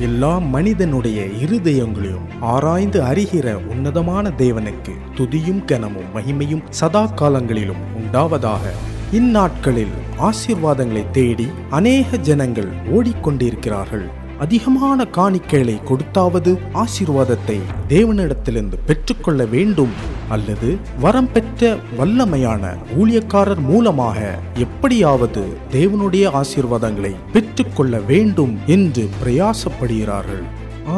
எல்லா மனிதனுடைய இருதயங்களையும் ஆராய்ந்து அறிகிற உன்னதமான தேவனுக்கு துதியும் கனமும் மகிமையும் சதா காலங்களிலும் உண்டாவதாக. இந்நாட்களில் ஆசீர்வாதங்களை தேடி அநேக ஜனங்கள் ஓடிக்கொண்டிருக்கிறார்கள். அதிகமான காணிக்கைகளை கொடுத்தாவது ஆசீர்வாதத்தை தேவனிடத்திலிருந்து பெற்றுக்கொள்ள வேண்டும். அல்லது வரம் பெற்ற வல்லமையான ஊழியக்காரர் மூலமாக எப்படியாவது தேவனுடைய ஆசீர்வாதங்களை பெற்றுக்கொள்ள வேண்டும் என்று பிரயாசப்படுகிறார்கள்.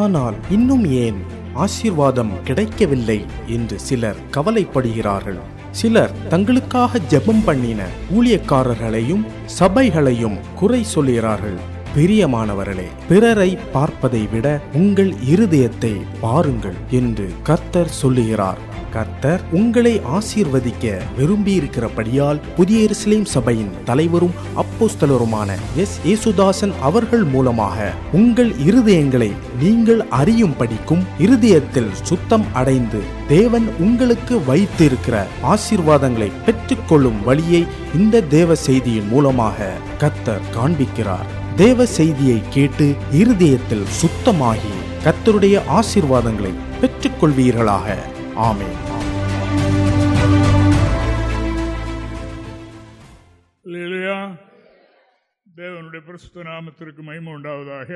ஆனால் இன்னும் ஏன் ஆசீர்வாதம் கிடைக்கவில்லை என்று சிலர் கவலைப்படுகிறார்கள். சிலர் தங்களுக்காக ஜெபம் பண்ணின ஊழியக்காரர்களையும் சபைகளையும் குறை சொல்கிறார்கள் பிரியமானவர்களே பிறரை பார்ப்பதை விட உங்கள் இருதயத்தை பாருங்கள் என்று கர்த்தர் சொல்லுகிறார். கர்த்தர் உங்களை ஆசீர்வதிக்க விரும்பியிருக்கிறபடியால் புதிய எருசலேம் சபையின் தலைவரும் அப்போஸ்தலருமான எஸ். ஏசுதாசன் அவர்கள் மூலமாக உங்கள் இருதயங்களை நீங்கள் அறியும் படிக்கும் இருதயத்தில் சுத்தம் அடைந்து தேவன் உங்களுக்கு வைத்திருக்கிற ஆசீர்வாதங்களை பெற்றுக்கொள்ளும் வழியை இந்த தேவ செய்தியின் மூலமாக கர்த்தர் காண்பிக்கிறார். தேவ செய்தியை கேட்டு இருதயத்தில் சுத்தமாகி கர்த்தருடைய ஆசீர்வாதங்களை பெற்றுக்கொள்வீர்களாக. ஆமென். இல்லையா தேவனுடைய பிரசுத்த நாமத்திற்கு மகிமை உண்டாவதாக.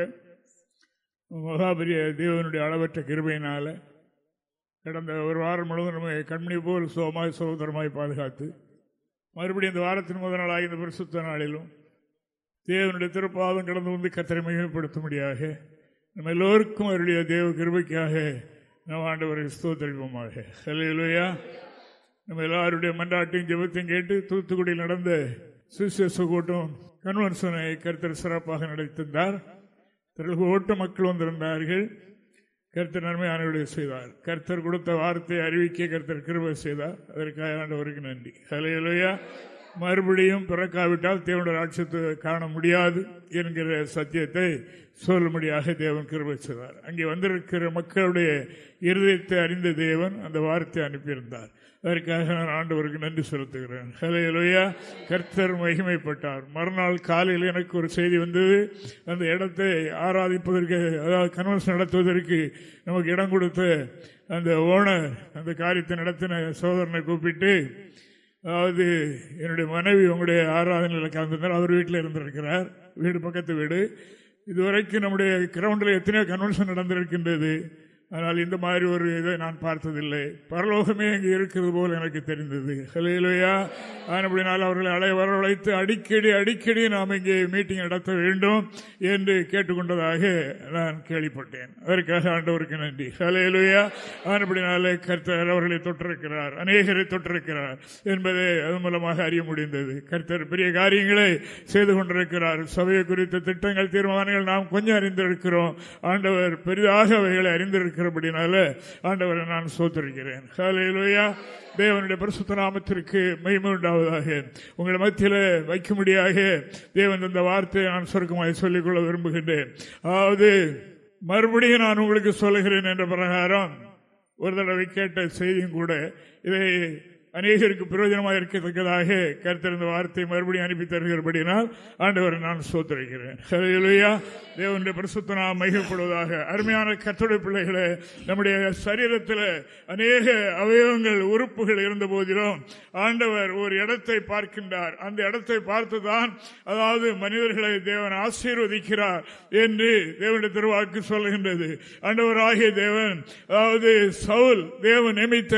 மகாபரிய தேவனுடைய அளவற்ற கிருபையினால கடந்த ஒரு வாரம் முழுவதும் நம்மை கண்மணி போல் சுகமாய் சகோதரமாய் பாதுகாத்து மறுபடியும் இந்த வாரத்தின் முதல் நாளாக இந்த பிரசுத்த நாளிலும் தேவனுடைய திருப்பாதம் கடந்து வந்து கத்தரை மகிமைப்படுத்தும்படியாக நம்ம எல்லோருக்கும் அவருடைய தேவ கிருபைக்காக நம்ம ஆண்டவரை ஸ்தோத்தரிப்போமாக. ஹல்லேலூயா. நம்ம எல்லாருடைய மன்றாட்டையும் ஜெபத்தையும் கேட்டு தூத்துக்குடியில் நடந்த சுவிசேஷ கூட்டம் கன்வென்ஷனை கருத்தர் சிறப்பாக நடத்திருந்தார் திரள் ஓட்ட மக்கள் வந்திருந்தார்கள். கருத்தர் நன்மையான செய்தார். கருத்தர் கொடுத்த வார்த்தையை அறிவிக்க கருத்தர் கிருபை செய்தார். அதற்காக ஆண்டவருக்கு நன்றி. ஹலையிலையா மறுபடியும் பிறக்காவிட்டால் தேவனுடைய ராட்சத்தை காண முடியாது என்கிற சத்தியத்தை சொல்லும்படியாக தேவன் கிருபை அங்கே வந்திருக்கிற மக்களுடைய இருதயத்தை அறிந்த தேவன் அந்த வார்த்தை அனுப்பியிருந்தார். அதற்காக நான் ஆண்டவருக்கு நன்றி செலுத்துகிறேன். ஹலையலுயா கர்த்தர் மகிமைப்பட்டார். மறுநாள் காலையில் எனக்கு ஒரு செய்தி வந்தது. அந்த இடத்தை ஆராதிப்பதற்கு அதாவது கன்வென்ஷன் நடத்துவதற்கு நமக்கு இடம் கொடுத்த அந்த ஓனர் அந்த காரியத்தை நடத்தின சோதரனை கூப்பிட்டு அதாவது என்னுடைய மனைவி உங்களுடைய ஆராதனையில் கலந்திருந்தார். அவர் வீட்டில் இருந்திருக்கிறார். வீடு பக்கத்து வீடு. இதுவரைக்கும் நம்முடைய கிரவுண்டில் எத்தனையோ கன்வென்ஷன் நடந்திருக்கின்றது. ஆனால் இந்த மாதிரி ஒரு இதை நான் பார்த்ததில்லை. பரலோகமே அங்கே இருக்கிறது போல் எனக்கு தெரிந்தது. ஹலையிலையா அப்படினால் அவர்களை அலை வரவழைத்து அடிக்கடி அடிக்கடி நாம் இங்கே மீட்டிங் நடத்த வேண்டும் என்று கேட்டுக்கொண்டதாக நான் கேள்விப்பட்டேன். அதற்காக ஆண்டவருக்கு நன்றி. ஹலையிலையா அப்படினாலே கர்த்தர் அவர்களை தொற்றிருக்கிறார். அநேகரை தொற்றிருக்கிறார் என்பதை அது மூலமாக அறிய முடிந்தது. கர்த்தர் பெரிய காரியங்களை செய்து கொண்டிருக்கிறார். சபையை குறித்த திட்டங்கள் தீர்மானங்கள் நாம் கொஞ்சம் அறிந்திருக்கிறோம். ஆண்டவர் பெரிதாக அவைகளை அறிந்திருக்கிறார். இருக்கிறபடினால ஆண்டவரை நான் சோத்தரிக்கிறேன் தேவனுடைய பரிசுத்த நாமத்திற்கு மகிமை உண்டாவதாக. உங்களை மத்தியில் வைக்கும்படியாக தேவன் இந்த வார்த்தையை நான் சுருக்கமாக சொல்லிக்கொள்ள விரும்புகின்றேன். அதாவது மறுபடியும் நான் உங்களுக்கு சொல்லுகிறேன் என்ற பிரகாரம் ஒரு தடவை கேட்ட செய்தியும் கூட இதை அநேகருக்கு பிரயோஜனமாக இருக்கத்தக்கதாக கருத்திருந்த வார்த்தை மறுபடியும் அனுப்பி தருகிறபடினால் ஆண்டவரை நான் சோத்தரிக்கிறேன் தேவனுடைய பிரசுத்த நாம் மைகப்படுவதாக அருமையான கத்தோடைய பிள்ளைகளை நம்முடைய சரீரத்தில் அநேக அவயவங்கள் உறுப்புகள் இருந்த போதிலும் ஆண்டவர் ஒரு இடத்தை பார்க்கின்றார். அந்த இடத்தை பார்த்துதான் அதாவது மனிதர்களை தேவன் ஆசீர்வதிக்கிறார் என்று தேவனுடைய திருவாக்கு சொல்லுகின்றது. ஆண்டவர் ஆகிய தேவன் அதாவது சவுல் தேவன் நியமித்த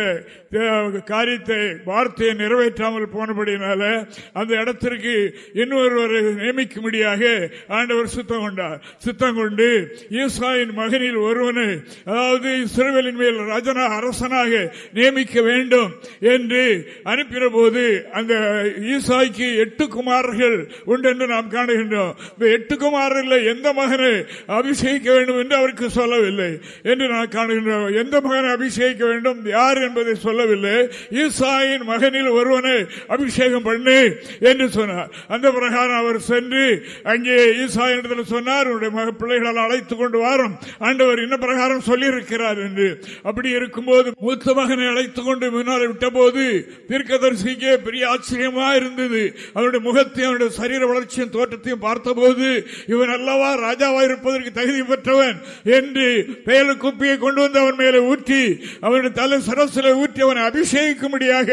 காரியத்தை வார்த்தையை நிறைவேற்றாமல் போனபடினால அந்த இடத்திற்கு இன்னொருவரை நியமிக்கும்படியாக ஆண்டவர் சுத்தம் கொண்டார். சுத்தம் கொண்டு ஈசாயின் மகனில் ஒருவனை அதாவது சிறுவலின் மேல் ரஜனா அரசனாக நியமிக்க வேண்டும் என்று அனுப்பின போது அந்த ஈசாய்க்கு எட்டு குமாரர்கள் உண்டு என்று நாம் காணுகின்றோம். இந்த எட்டு குமாரர்கள் எந்த மகனை அபிஷேகிக்க வேண்டும் என்று அவருக்கு சொல்லவில்லை என்று நான் காணுகின்றோம். எந்த மகனை அபிஷேகிக்க வேண்டும்? யார் என்பதை சொல்லவில்லை. ஈசா ஈசாயின் மகனில் ஒருவனை அபிஷேகம் பண்ணு என்று சொன்னார். அந்த பிரகாரம் அவர் சென்று அங்கே ஈசாயினிடத்தில் சொன்னார் உன்னுடைய மக பிள்ளைகளால் அழைத்துக் கொண்டு வாரம். ஆண்டவர் என்ன பிரகாரம் சொல்லியிருக்கிறார்? என்று. அப்படி இருக்கும்போது மூத்த மகனை அழைத்துக் கொண்டு முன்னால் விட்ட போது தீர்க்கதரிசிக்கே பெரிய ஆச்சரியமா இருந்தது. அவருடைய முகத்தையும் அவருடைய சரீர வளர்ச்சியும் தோற்றத்தையும் பார்த்தபோது இவன் அல்லவா ராஜாவா இருப்பதற்கு தகுதி பெற்றவன்? என்று பெயலு குப்பியை கொண்டு வந்து அவன் மேலே ஊற்றி அவனுடைய தலை சரசில ஊற்றி அவனை அபிஷேகிக்கும்படியாக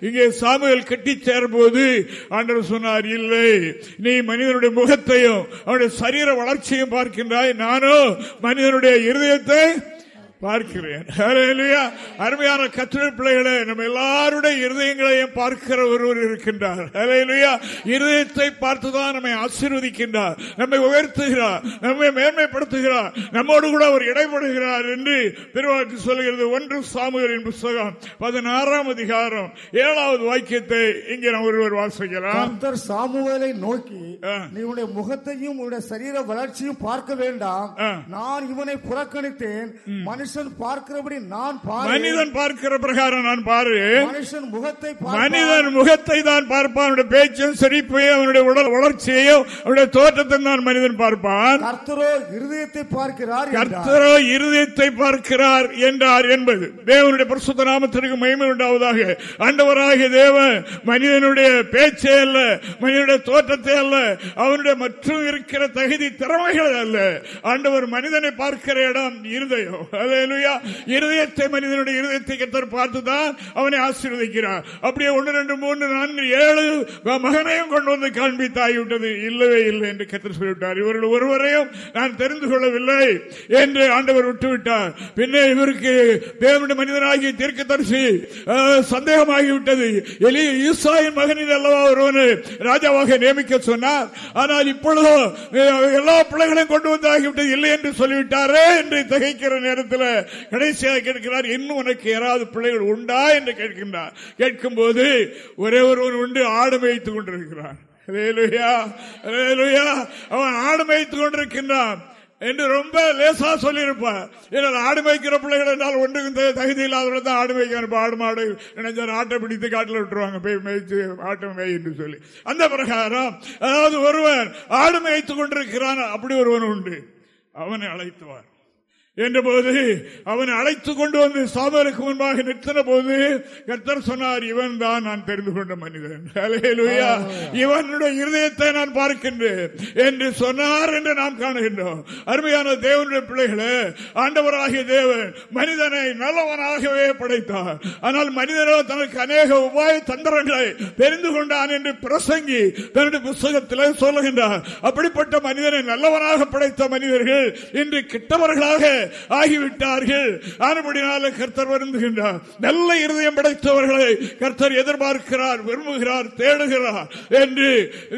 இங்கே சாமுவேல் கட்டி சேரும்போது ஆண்டவர் சொன்னார் இல்லை நீ மனிதனுடைய முகத்தையும் அவனுடைய சரீர வளர்ச்சியும் பார்க்கின்றாய். நானோ மனிதனுடைய இருதயத்தை பார்க்கிறேன். அருமையான கத்திர பிள்ளைகளே நம்ம எல்லாருடைய இருதயங்களையும் பார்க்கிற ஒருவர் இருக்கின்றார். ஹalleluya. இருதயத்தை பார்த்துதான் நம்மை ஆசீர்வதிக்கின்றார். நம்மை உயர்த்துகிறார். நம்மை மேன்மைப்படுத்துகிறார். நம்மோடு கூட அவர் இடைப்படுகிறார் என்று திருவாக்கு சொல்கிறது ஒன்று சாமுவேலின் புஸ்தகம் பதினாறாம் அதிகாரம் ஏழாவது வாக்கியத்தை இங்கே நாம் ஒருவர் வாசிக்கலாம். சாமுவேலை நோக்கி. நீ உன்னுடைய முகத்தையும் உன்னுடைய சரீர வளர்ச்சியும் பார்க்க வேண்டாம். நான் இவனை புறக்கணித்தேன். மனுஷன் பார்க்கிறபடி நான் மனிதன் பார்க்கிற பிரகாரம் நான் பாரு மனுஷன் முகத்தை பார்ப்பான். மனிதன் முகத்தை தான் பார்ப்பான். அவனுடைய பேச்சும் சிரிப்பையும் அவனுடைய உடல் வளர்ச்சியையும் அவனுடைய தோற்றத்தை தான் மனிதன் பார்ப்பான். கர்த்தரோ இருதயத்தை பார்க்கிறார் என்றார். கர்த்தரோ இருதயத்தை பார்க்கிறார் என்றார் என்பது தேவனுடைய பரிசுத்த நாமத்திற்கு மகிமை உண்டாவதாக. ஆண்டவராகிய தேவன் மனிதனுடைய பேச்சே அல்ல மனிதனுடைய தோற்றத்தை அல்ல அவனுடைய மற்றும் இருக்கிற தகுதி திறமைகள் அல்ல. ஆண்டவர் மனிதனை பார்க்கிற இடம் இருதயம். அல்லேலூயா இருதயத்தை மனிதனுடைய இருதயத்தை கத்தர் பார்த்துதான் அவனை ஆசீர்வதிக்கிறார். அப்படியே ஒன்று ரெண்டு மூன்று நான்கு ஏழு மகனையும் கொண்டு வந்து காண்பித்தாகிவிட்டது இல்லவே இல்லை என்று கத்தர் சொல்லிவிட்டார். இவர்கள் ஒருவரையும் நான் தெரிந்து கொள்ளவில்லை என்று ஆண்டவர் விட்டுவிட்டார். பின்னே இவருக்கு தேவனுடைய மனிதனாகிய தீர்க்க தரிசி சந்தேகமாகிவிட்டது. எலி ஈசாயின் மகனின் அல்லவா ஒருவன் ராஜாவாக நியமிக்க சொன்னார். ஆனால் இப்பொழுதோ எல்லா பிள்ளைகளையும் கொண்டு வந்து ஆகிவிட்டது இல்லை என்று சொல்லிவிட்டாரே என்று திகைக்கிற நேரத்தில் கடைசியாக கேட்கிறார் இன்னும் உனக்கு யாராவது பிள்ளைகள் உண்டா? என்று கேட்கின்றார். கேட்கும்போது ஒரே ஒருவன் உண்டு ஆடு மேய்த்துக் கொண்டிருக்கிறான். அவன் ஆடு மேய்த்துக் கொண்டிருக்கின்றான் என்று ரொம்ப லேசா சொல்லியிருப்பார். ஏன்னா ஆடு மேய்க்கிற பிள்ளைகள் என்றால் ஒன்றுக்கும் தகுதி இல்லாதவர்கள் தான் ஆடு மேய்க்க ஆடு மாடு நினைச்சார் ஆட்டை பிடித்து காட்டில் விட்டுருவாங்க. போய் மேய்ச்சி ஆட்டம் மேய் என்று சொல்லி. அந்த பிரகாரம் அதாவது ஒருவன் ஆடு மேய்த்து கொண்டிருக்கிறான் அப்படி ஒருவன் உண்டு. அவனை அழைத்துவார் என்றபோது அவனை அழைத்துக் கொண்டு வந்து சாமுவேலுக்கு முன்பாக நிறுத்தின போது கர்த்தர் சொன்னார் இவன் தான் நான் தெரிந்து கொண்ட மனிதன். இவனுடைய இருதயத்தை நான் பார்க்கின்றேன் என்று சொன்னார் என்று நாம் காணுகின்றோம். அருமையான தேவனுடைய பிள்ளைகளே ஆண்டவராகிய தேவன் மனிதனை நல்லவனாகவே படைத்தார். ஆனால் மனிதனோ தனக்கு அநேக உபாய தந்திரங்களை தெரிந்து கொண்டான் என்று பிரசங்கி தன்னுடைய புஸ்தகத்தில் சொல்லுகின்றார். அப்படிப்பட்ட மனிதனை நல்லவனாக படைத்த மனிதர்கள் இன்று கெட்டவர்களாக ஆகிவிட்டார்கள். ஆனபடினால கர்த்தர் வருந்துகின்றார். நல்ல இருதயம் படைத்தவர்களை கர்த்தர் எதிர்பார்க்கிறார் விரும்புகிறார் தேடுகிறார் என்று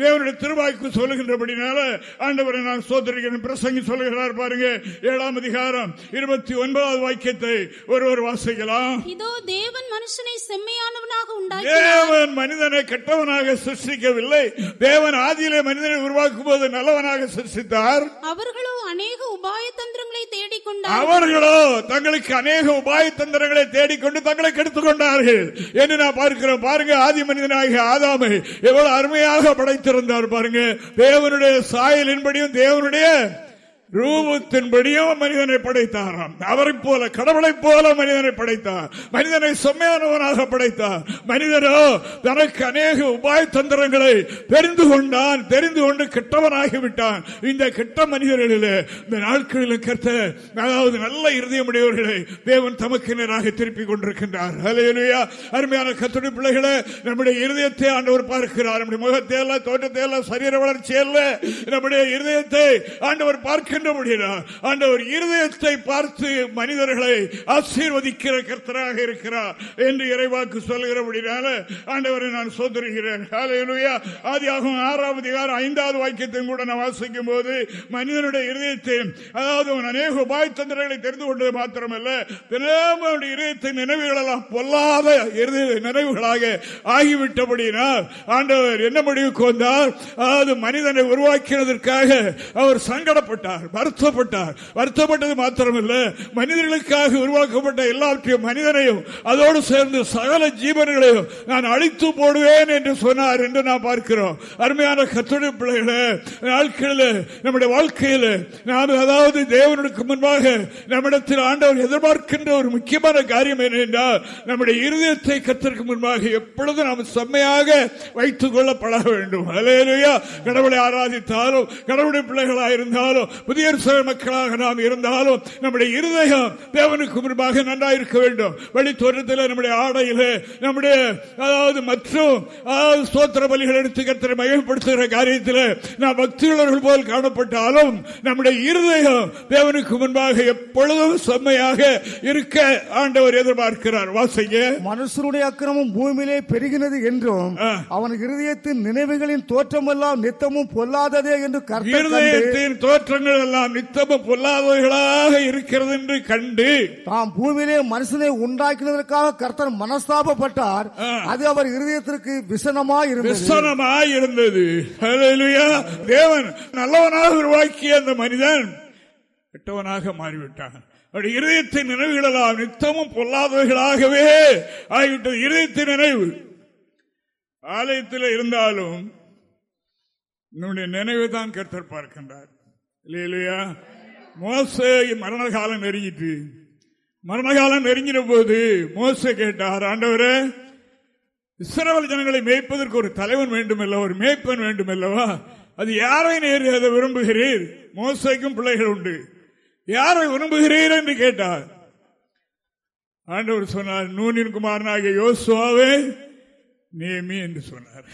தேவனுடைய திருவாய்க்கு சொல்லுகின்றபடினால ஆண்டவரை நான் சோதரிக்கிறேன். பிரசங்கி சொல்லுகிறார் பாருங்க ஏழாம் அதிகாரம் இருபத்தி ஒன்பதாவது வாக்கியத்தை ஒருவர் வாசிக்கலாம். இதோ தேவன் மனுஷனை செம்மையானவனாக உண்டாக்கி தேவன் மனிதனை கெட்டவனாக சிருஷ்டிக்கவில்லை. தேவன் ஆதியிலே மனிதனை உருவாக்கும் போது நல்லவனாக சிருஷ்டித்தார். அவர்களோ அநேக உபாய தந்திரங்களை தேடிக்கொண்டார் அவர்களோ தங்களுக்கு அநேக உபாய தந்திரங்களை தேடிக்கொண்டு தங்களை கெடுத்துக் கொண்டார்கள் என்று நான் பார்க்கிறோம். பாருங்க ஆதி மனிதனாகிய ஆதாமை எவ்வளவு அருமையாக படைத்திருந்தார் பாருங்க. தேவனுடைய சாயலின்படியும் தேவனுடைய ரூபத்தின்படியும் மனிதனை படைத்தாராம் அவரை போல கடவுளை போல மனிதனை படைத்தார் மனிதனை செம்மையானவனாக படைத்தார் மனிதனோ தனக்கு அநேக உபாய தந்திரங்களை தெரிந்து கொண்டான் தெரிந்து கொண்டு கெட்டவனாகிவிட்டான். இந்த கெட்ட மனிதர்களிலே இந்த நாட்களில் கர்த்த அதாவது நல்ல இருதயமுடையவர்களை தேவன் தமக்கு நேராக திருப்பிக் கொண்டிருக்கின்றார். ஹalleluya. அருமையான கத்துடி பிள்ளைகளை நம்முடைய இருதயத்தை ஆண்டவர் பார்க்கிறார். நம்முடைய முகத்தை அல்ல தோற்றத்தை அல்ல சரீர வளர்ச்சி அல்ல. நம்முடைய இருதயத்தை ஆண்டவர் பார்க்கின்றபடியார் ஆண்டவர் இருதயத்தை பார்த்து மனிதர்களை ஆசீர்வதிக்கிற கர்த்தராக இருக்கிறார் என்று இறைவாக்கு சொல்கிறபடினால ஆண்டவரை நான் சோதரிகிறேன். ஹalleluya. ஆதியாகமம் ஆறாவது அதிகாரம் ஐந்தாவது வாக்கியத்தையும் கூட நான் வாசிக்கும் போது மனிதனுடைய இருதயத்தை அதாவது அநேக உபாய் தந்திரங்களை தெரிந்து கொண்டது மாத்திரமல்ல தினமும் அவனுடைய இருதயத்தின் பொல்லாத இருதய நினைவுகளாக ஆகிவிட்டபடினால் ஆண்டவர் என்ன முடிவுக்கு வந்தார்? அதாவது மனிதனை உருவாக்கினதற்காக அவர் சங்கடப்பட்டார். வருத்தப்பட்டார். வருத்தப்பட்டது மாத்திரமல்ல மனிதர்களுக்காக உருவாக்கப்பட்ட எல்லாவற்றையும் மனிதனையும் அதோடு சேர்ந்து சகல ஜீவன்களையும் நான் அழித்து போடுவேன் என்று சொன்னார் என்று நாம் பார்க்கிறோம். அருமையான கத்துடைய பிள்ளைகளே நாட்களில் நம்முடைய வாழ்க்கையில் நாம் அதாவது தேவனுக்கு முன்பாக நம்மிடத்தில் ஆண்டவர் எதிர்பார்க்கின்ற ஒரு முக்கியமான காரியம் என்னென்றால் நம்முடைய இருதயத்தை கத்திற்கு முன்பாக எப்பொழுதும் நாம் செம்மையாக வைத்துக் கொள்ளப்பட வேண்டும். அலையிலையா கடவுளை ஆராதித்தாலும் கடவுளுடைய பிள்ளைகளாக இருந்தாலும் புதிய மக்களாக நாம் இருந்தாலும் நம்முடைய இருதயம் தேவனுக்கு முன்பாக நன்றாக இருக்க வேண்டும். வழி தோற்றத்தில் நம்முடைய ஆடையில் நம்முடைய அதாவது மற்றும் அதாவது சோத்திர பலிகள் எடுத்து கத்திர மகிழ்ப்படுத்துகிற காரியத்தில் நாம் பக்தியுள்ளவர்கள் போல் காணப்பட்டாலும் நம்முடைய இருதயம் தேவனுக்கு முன்பாக எப்பொழுதும் செம்மையாக இருக்க ஆண்டவர் எதிர்பார்க்கிறார். வாசிங்க. மனுஷனுடைய அக்கிரமம் பூமியிலே பெருகினது என்றும். அவன் இருதயத்தின் நினைவுகளின் தோற்றமெல்லாம் நித்தமும் பொல்லாததே என்று இருதயத்தின் தோற்றங்கள் எல்லாம் நித்தமும் பொல்லாதவர்களாக இருக்கிறது என்று கண்டு தாம் பூமியிலே மனுஷனை உண்டாக்கினதற்காக கர்த்தர் மனஸ்தாபப்பட்டார். அது அவர் இருதயத்திற்கு விசனமாய் விசனமாய் இருந்தது. தேவன் நல்லவனாக உருவாக்கிய அந்த மனிதன் கெட்டவனாக மாறிவிட்டான். அவருடைய இருதயத்தின் நினைவுகளெல்லாம் நித்தமும் பொல்லாதவர்களாகவே ஆகிவிட்டது. இருதயத்தின் நினைவு ஆலயத்தில் இருந்தாலும் நம்முடைய நினைவை தான் கர்த்தர் பார்க்கின்றார். இல்லையா? மோசே மரண காலம் நெருங்கிட்டு மரண காலம் நெருங்கின போது மோச கேட்டார் ஆண்டவரே இஸ்ரவல் ஜனங்களை மேய்ப்பதற்கு ஒரு தலைவன் வேண்டும் அல்லவா ஒரு மேய்ப்பன் வேண்டும் அல்லவா அது யாரை நேர் அதை விரும்புகிறீர்? மோசைக்கும் பிள்ளைகள் உண்டு. யாரை விரும்புகிறீர்? என்று கேட்டார். ஆண்டவர் சொன்னார் நூனின் குமாரனாகிய யோசுவாவே நேமி என்று சொன்னார்.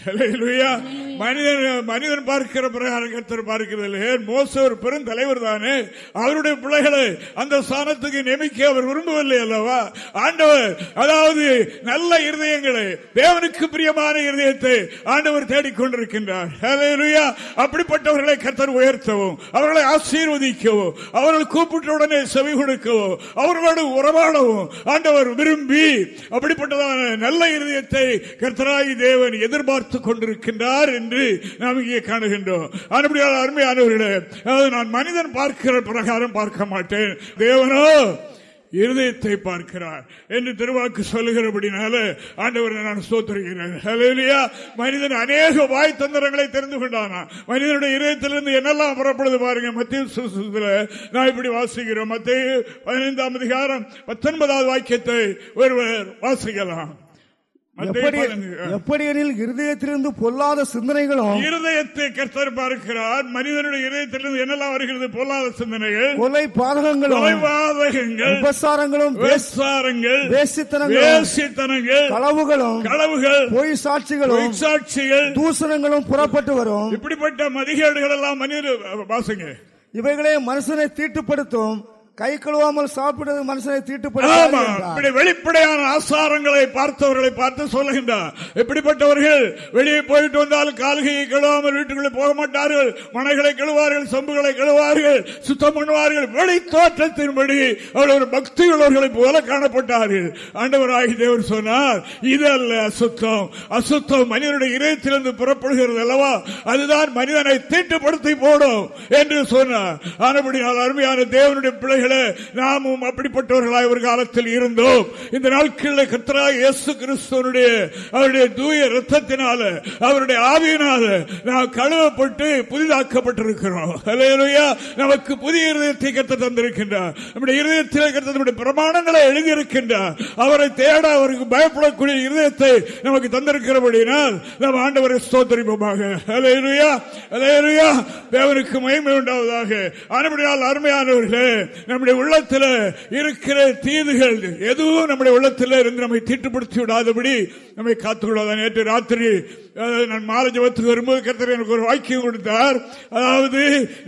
மனிதன் மனிதன் பார்க்கிற பிரகாரம் கர்த்தர் பார்க்கிறது மோச ஒரு பெரும் தலைவர் தானே. அவருடைய பிள்ளைகளை அந்த ஸ்தானத்துக்கு நியமிக்க அவர் விரும்பவில்லை அல்லவா? ஆண்டவர் அதாவது நல்ல இருதயங்களை தேவனுக்கு பிரியமான இருதயத்தை ஆண்டவர் தேடிக்கொண்டிருக்கின்றார். அப்படிப்பட்டவர்களை கர்த்தர் உயர்த்தவும் அவர்களை ஆசீர்வதிக்கவும் அவர்கள் கூப்பிட்ட உடனே செவி கொடுக்கவும் அவர்களோடு உறவாடவும் ஆண்டவர் விரும்பி அப்படிப்பட்டதான நல்ல இருதயத்தை கர்த்தராகி தேவன் எதிர்பார்த்து கொண்டிருக்கின்றார் என்று நாம் இங்கே காணுகின்றோம். அதுபடியால் அருமையானவர்களே அதாவது நான் மனிதன் பார்க்கிற பிரகாரம் பார்க்க மாட்டேன். தேவனோ இருதயத்தை பார்க்கிறார் என்று திருவாக்கு சொல்லுகிறபடினால ஆண்டவரை நான் சோத்துருகிறேன் மனிதன் அநேக வாய் தந்திரங்களை தெரிந்து கொண்டானா? மனிதனுடைய இதயத்திலிருந்து என்னெல்லாம் புறப்படுது பாருங்க. மத்திய நான் இப்படி வாசிக்கிறோம். மத்திய பதினைந்தாம் அதிகாரம் பத்தொன்பதாவது வாக்கியத்தை ஒருவர் வாசிக்கலாம். எப்படி இருதயத்திலிருந்து பொல்லாத சிந்தனைகளும் இருதயத்தை கர்த்தர் பார்க்கிறார். மனிதனுடைய இதயத்திலிருந்து என்னெல்லாம் வருகிறது? பொல்லாத சிந்தனைகள் கொலை பாதகங்களும் கொலைபாதகங்கள் உபசாரங்களும் வேசாரங்கள் வேசித்தனங்களும் வேசித்தனங்கள் களவுகளும் களவுகள் பொய் சாட்சிகளும் சாட்சிகள் தூசணங்களும் புறப்பட்டு வரும். இப்படிப்பட்ட மதிகேடுகள் எல்லாம் மனிதர் வாசுங்க. இவைகளே மனுஷனை தீட்டுப்படுத்தும். கை கழுவாமல் சாப்பிடுறது மனுஷனை இப்படி வெளிப்படையான ஆசாரங்களை பார்த்தவர்களை பார்த்து சொல்லுகின்றார். எப்படிப்பட்டவர்கள் வெளியே போயிட்டு வந்தால் கால்கையை கழுவாமல் வீட்டுக்குள்ளே போக மாட்டார்கள். மனைகளை கழுவார்கள் சொம்புகளை கழுவார்கள் சுத்தம் பண்ணுவார்கள். வெளி தோற்றத்தின்படி அவர் ஒரு பக்தி உள்ளவர்களைப் போல காணப்பட்டார்கள். ஆண்டவராகி தேவர் சொன்னார் இது அல்ல அசுத்தம். அசுத்தம் மனிதனுடைய இதயத்திலிருந்து புறப்படுகிறது அல்லவா? அதுதான் மனிதனை தீட்டுப்படுத்தி போடும் என்று சொன்னார். ஆனபடியால் அருமையான தேவனுடைய பிள்ளைகளே பிள்ளைகளே நாமும் அப்படிப்பட்டவர்களாய் ஒரு காலத்தில் இருந்தோம். இந்த நாட்களில் கர்த்தராக இயேசு கிறிஸ்துவனுடைய அவருடைய தூய ரத்தத்தினால அவருடைய ஆவியினால நாம் கழுவப்பட்டு புதிதாக்கப்பட்டிருக்கிறோம். நமக்கு புதிய இருதயத்தை கத்த தந்திருக்கின்றார். நம்முடைய இருதயத்தில் கத்த நம்முடைய பிரமாணங்களை எழுதியிருக்கின்றார். அவரை தேட அவருக்கு பயப்படக்கூடிய இருதயத்தை நமக்கு தந்திருக்கிறபடினால் நாம் ஆண்டவரை ஸ்தோத்தரிப்போமாக. தேவனுக்கு மகிமை உண்டாவதாக. ஆனபடியால் அருமையானவர்களே நம்முடைய உள்ளத்தில் இருக்கிற தீதுகள் எதுவும் நம்முடைய உள்ளத்தில் இருந்து நம்மை தீட்டுப்படுத்தி விடாதபடி நம்மை காத்துக்கொள்ளாத நேற்று ராத்திரி நான் மாலை ஜபத்துக்கு வரும்போது கர்த்தர் எனக்கு ஒரு வாக்கியம் கொடுத்தார். அதாவது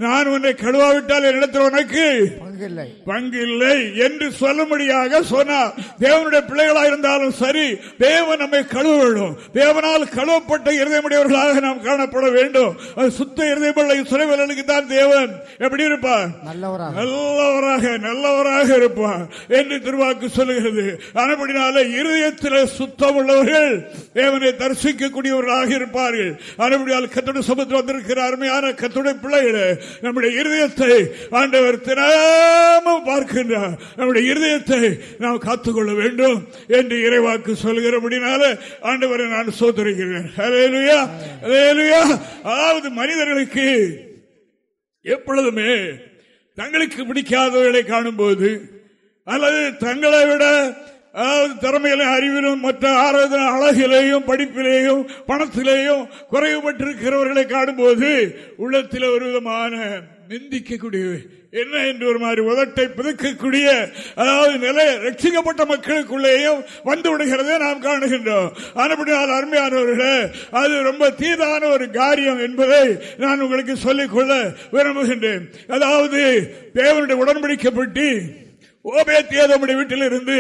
நான் உன்னை கழுவாவிட்டால் என்னிடத்தில் உனக்கு பங்கு இல்லை என்று சொல்லும்படியாக சொன்னார். தேவனுடைய பிள்ளைகளா இருந்தாலும் சரி தேவன் நம்மை கழுவ வேண்டும் தேவனால் கழுவப்பட்ட இருதயமுடையவர்களாக நாம் காணப்பட வேண்டும். அது சுத்த இருதயமுள்ள சுரைவலனுக்கு தான் தேவன். எப்படி இருப்பார்? நல்லவராக. நல்லவராக நல்லவராக இருப்பார் என்று திருவாக்கு சொல்லுகிறது. அதுபடினால இருதயத்தில் சுத்தம் உள்ளவர்கள் தேவனை தரிசிக்கக்கூடியவர்களாக இருப்பார்கள். அனைபடியால் கத்துடைய சமத்து வந்திருக்கிற அருமையான கத்துடைய பிள்ளைகளை நம்முடைய இருதயத்தை ஆண்டவர் தினமும் பார்க்கின்றார். நம்முடைய இருதயத்தை நாம் காத்துக்கொள்ள வேண்டும் என்று இறைவாக்கு சொல்கிறபடினால ஆண்டவரை நான் சோதரிக்கிறேன். அதாவது மனிதர்களுக்கு எப்பொழுதுமே தங்களுக்கு பிடிக்காதவர்களை காணும்போது அல்லது தங்களை விட அதாவது திறமையிலும் அறிவிலும் மற்ற ஆராதன அழகிலேயும் படிப்பிலேயும் பணத்திலேயும் குறைவுபட்டிருக்கிறவர்களை காணும்போது உள்ளத்தில் ஒரு விதமான நிந்திக்கக்கூடிய என்ன என்று ஒரு மாதிரி உதட்டை புதுக்கக்கூடிய அதாவது நிலை ரட்சிக்கப்பட்ட மக்களுக்குள்ளேயும் வந்து விடுகிறதை நாம் காணுகின்றோம். ஆனப்படியால் அருமையானவர்களே அது ரொம்ப தீதான ஒரு காரியம் என்பதை நான் உங்களுக்கு சொல்லிக்கொள்ள விரும்புகின்றேன். அதாவது தேவனுடைய உடன்படிக்கப்பட்டு ஓபேத்தியதமுடைய வீட்டில் இருந்து